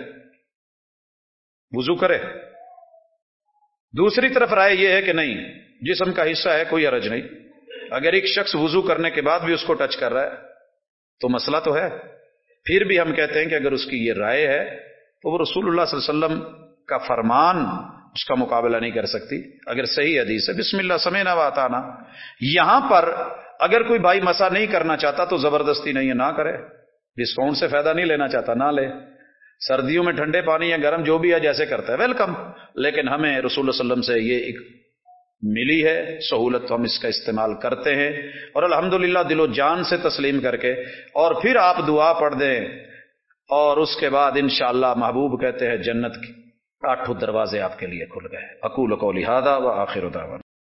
وضو کرے۔ دوسری طرف رائے یہ ہے کہ نہیں، جسم کا حصہ ہے، کوئی عرج نہیں۔ اگر ایک شخص وضو کرنے کے بعد بھی اس کو ٹچ کر رہا ہے، تو مسئلہ تو ہے۔ پھر بھی ہم کہتے ہیں کہ اگر اس کی یہ رائے ہے، تو وہ رسول اللہ صلی اللہ علیہ وسلم کا فرمان اس کا مقابلہ نہیں کر سکتی۔ اگر صحیح حدیث ہے، بسم اللہ سمینا واتانا یہاں پر اگر کوئی بھائی مسا نہیں کرنا چاہتا، تو زبردستی نہیں ہے نہ کرے۔ ڈسکاؤنٹ سے فائدہ نہیں لینا چاہتا، نہ لے۔ سردیوں میں ٹھنڈے پانی یا گرم جو بھی ہے جیسے کرتا ہے، ویلکم۔ لیکن ہمیں رسول اللہ علیہ وسلم سے یہ ایک ملی ہے، سہولت تو ہم اس کا استعمال کرتے ہیں۔ اور الحمد دل و جان سے تسلیم کر کے، اور پھر آپ دعا پڑھ دیں۔ اور اس کے بعد انشاءاللہ محبوب کہتے ہیں، جنت کی آٹھوں دروازے آپ کے لیے کھل گئے۔ اکول کو لہٰذا و آخر